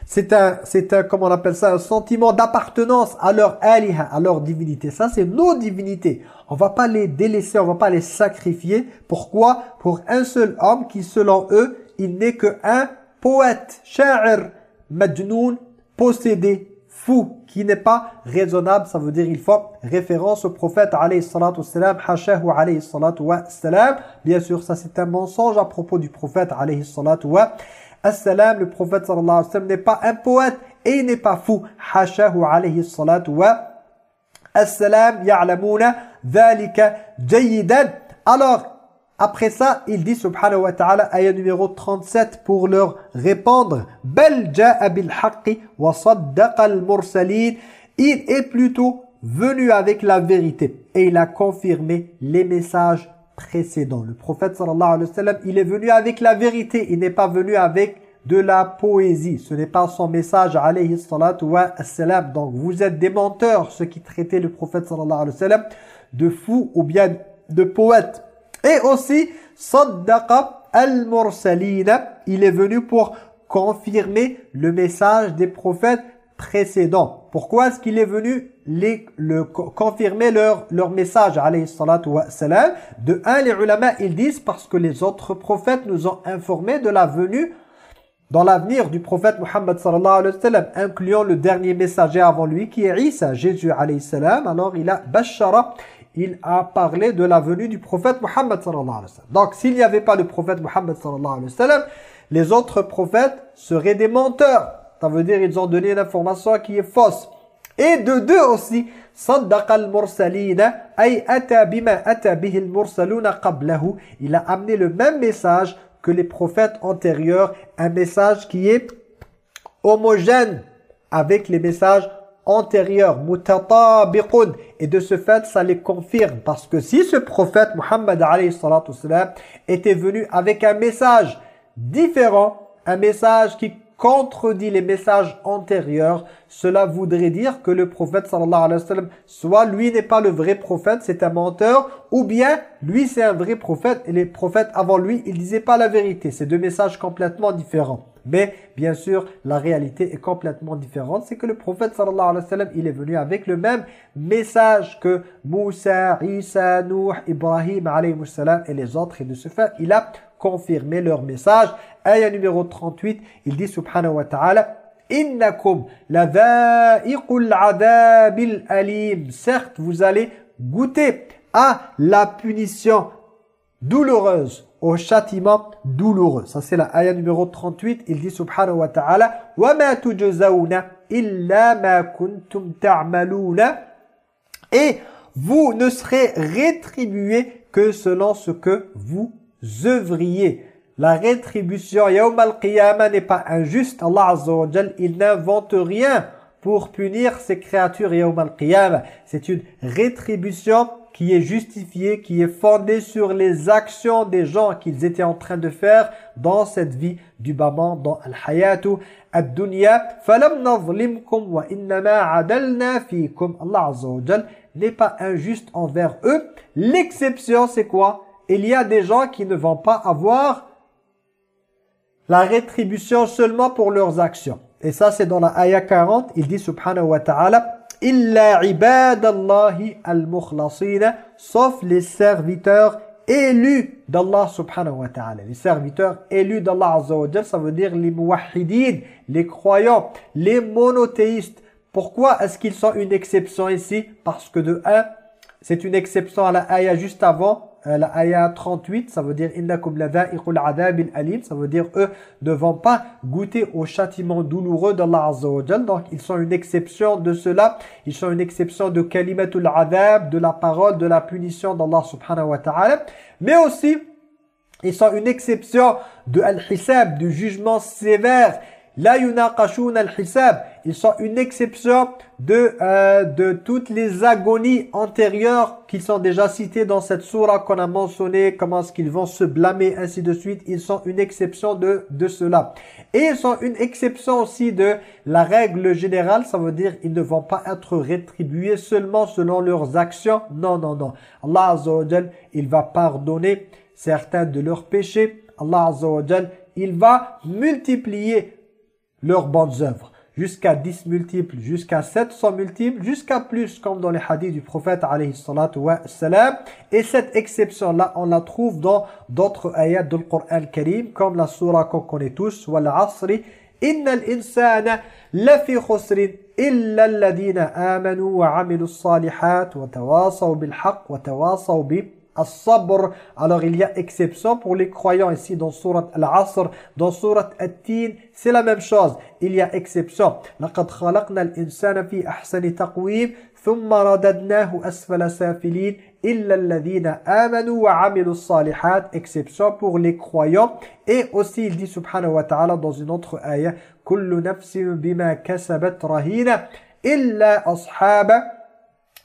Speaker 1: c'est un, c'est un, comment on appelle ça, un sentiment d'appartenance à leur aliha, à leur divinité. Ça, c'est nos divinités. On va pas les délaisser, on va pas les sacrifier. Pourquoi? Pour un seul homme qui, selon eux, il n'est qu'un poète, sha'ir, majnoun, possédé, fou, qui n'est pas raisonnable, ça veut dire il faut référence au prophète alayhi salatu wassalam, hashahu alayhi salatu wassalam. Bien sûr, ça c'est un mensonge à propos du prophète alayhi salatu wassalam. Le prophète sallallahu alayhi wa sallam n'est pas un poète et il n'est pas fou. Hashahu alayhi salatu wassalam, ya'lamuna dhalika jayidan. Alors, après ça, il dit subhanahu wa ta'ala, ayah numéro 37 pour leur répondre. Bel ja'a bil wa saddaqa al. Il est plutôt venu avec la vérité et il a confirmé les messages précédents. Le prophète sallallahu alayhi wa sallam, il est venu avec la vérité, il n'est pas venu avec de la poésie. Ce n'est pas son message alayhi salatu wa sallam. Donc vous êtes des menteurs, ceux qui traitaient le prophète sallallahu alayhi wa sallam de fou ou bien de poète. Et aussi, Saddaqa al-Mursalina, il est venu pour confirmer le message des prophètes précédents. Pourquoi est-ce qu'il est venu le, confirmer leur, leur message alayhi salatu wa salam De un, les ulama, ils disent parce que les autres prophètes nous ont informé de la venue dans l'avenir du prophète Muhammad sallallahu alayhi wa sallam, incluant le dernier messager avant lui qui est Isa, Jésus alayhi salam. Alors il a bashara, il a parlé de la venue du prophète Muhammad sallallahu alayhi wa sallam. Donc s'il n'y avait pas le prophète Muhammad sallallahu alayhi wa sallam, les autres prophètes seraient des menteurs. Ça veut dire ils ont donné une information qui est fausse. Et de deux aussi, bihi al-mursaluna qablahu. Il a amené le même message que les prophètes antérieurs, un message qui est homogène avec les messages mutatabiqun, et de ce fait, ça les confirme, parce que si ce prophète, Muhammad était venu avec un message différent, un message qui contredit les messages antérieurs, cela voudrait dire que le prophète sallallahu alayhi wa sallam, soit lui n'est pas le vrai prophète, c'est un menteur, ou bien lui c'est un vrai prophète, et les prophètes avant lui, ils disaient pas la vérité. C'est deux messages complètement différents. Mais bien sûr, la réalité est complètement différente. C'est que le prophète sallallahu alayhi wa sallam, il est venu avec le même message que Moussa, Isa, Nuh, Ibrahim alayhi salam et les autres. Et de ce fait, il a confirmer leur message. Ayah numéro 38, il dit subhanahu wa ta'ala Innakum adabil alim. Certes, vous allez goûter à la punition douloureuse, au châtiment douloureux. Ça c'est la ayah numéro 38, il dit subhanahu wa ta'ala wa ma tujzauna illa ma kuntum ta'maluna et vous ne serez rétribués que selon ce que vous œuvriez. La rétribution Yawm al-Qiyamah n'est pas injuste. Allah Azza wa il n'invente rien pour punir ses créatures Yawm al-Qiyamah. C'est une rétribution qui est justifié, qui est fondé sur les actions des gens qu'ils étaient en train de faire dans cette vie du bas dans al-hayatu ad-dunya nazlimkum wa innama adalna fikum Allah azza wa n'est pas injuste envers eux l'exception c'est quoi? Il y a des gens qui ne vont pas avoir la rétribution seulement pour leurs actions et ça c'est dans la ayah 40 il dit subhanahu wa ta'ala illa ibadallahi al-mukhlasina sauf les serviteurs élus d'Allah subhanahu wa ta'ala. Les serviteurs élus d'Allah azza ça veut dire les muwahhidin, les croyants, les monothéistes. Pourquoi est-ce qu'ils sont une exception ici? Parce que de un, c'est une exception à la ayah juste avant euh, la ayah 38, ça veut dire innakum alim, ça veut dire eux ne vont pas goûter au châtiment douloureux d'Allah Azza wa Donc ils sont une exception de cela, ils sont une exception de kalimatul adab, de la parole de la punition d'Allah subhanahu wa ta'ala, mais aussi ils sont une exception de al-hisab, du jugement sévère la yunaqashun al-hisab. Ils sont une exception de, euh, de toutes les agonies antérieures qui sont déjà citées dans cette surah qu'on a mentionné, comment est-ce qu'ils vont se blâmer, ainsi de suite. Ils sont une exception de, de cela. Et ils sont une exception aussi de la règle générale, ça veut dire ils ne vont pas être rétribués seulement selon leurs actions. Non, non, non. Allah il va pardonner certains de leurs péchés. Allah il va multiplier leurs bonnes œuvres jusqu'à 10 multiples, jusqu'à 700 multiples, jusqu'à plus, comme dans les hadiths du prophète alayhi. Et cette exception-là, on la trouve dans d'autres ayats du Coran Karim, comme la surah qu'on connaît tous, « Wal asri, innal insana lafi khusrin, illa alladhina amanu wa amilu salihat, wa tawasaw bil haqq, wa tawasaw bi as-sabr. Alors il y a exception pour les croyants ici dans surat Al-Asr, dans surat At-Tin, c'est la même chose. Il y a exception. لقد خلقنا الإنسان في أحسن تقويم ثم رددناه أسفل سافلين إلا الذين آمنوا وعملوا الصالحات exception pour les croyants et aussi il dit subhanahu wa ta'ala dans une autre ayah كل نفس بما كسبت رهينة إلا أصحاب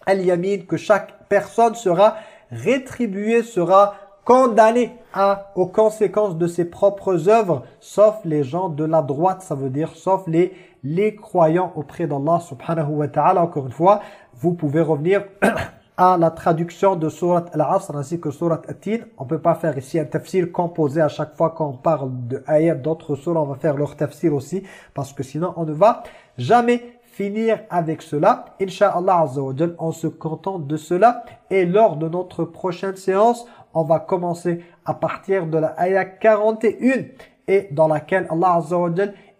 Speaker 1: اليمين que chaque personne sera rétribué, sera condamné à, aux conséquences de ses propres œuvres, sauf les gens de la droite, ça veut dire sauf les, les croyants auprès d'Allah subhanahu wa ta'ala. Encore une fois, vous pouvez revenir à la traduction de Surat Al-Asr ainsi que Surat At-Tin. On peut pas faire ici un tafsir composé à chaque fois qu'on parle de d'autres surahs. On va faire leur tafsir aussi parce que sinon on ne va jamais finir avec cela. Inch'Allah on se contente de cela. Et lors de notre prochaine séance, on va commencer à partir de la ayah 41 et dans laquelle Allah Azza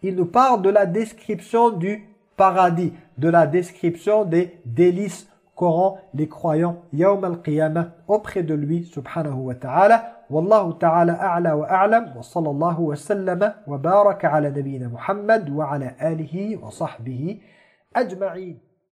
Speaker 1: il nous parle de la description du paradis, de la description des délices qu'auront les croyants yawm al-qiyamah auprès de lui subhanahu wa ta'ala. والله تعالى أعلى وأعلم وصلى الله وسلم وبارك على نبينا محمد وعلى آله وصحبه أجمعين.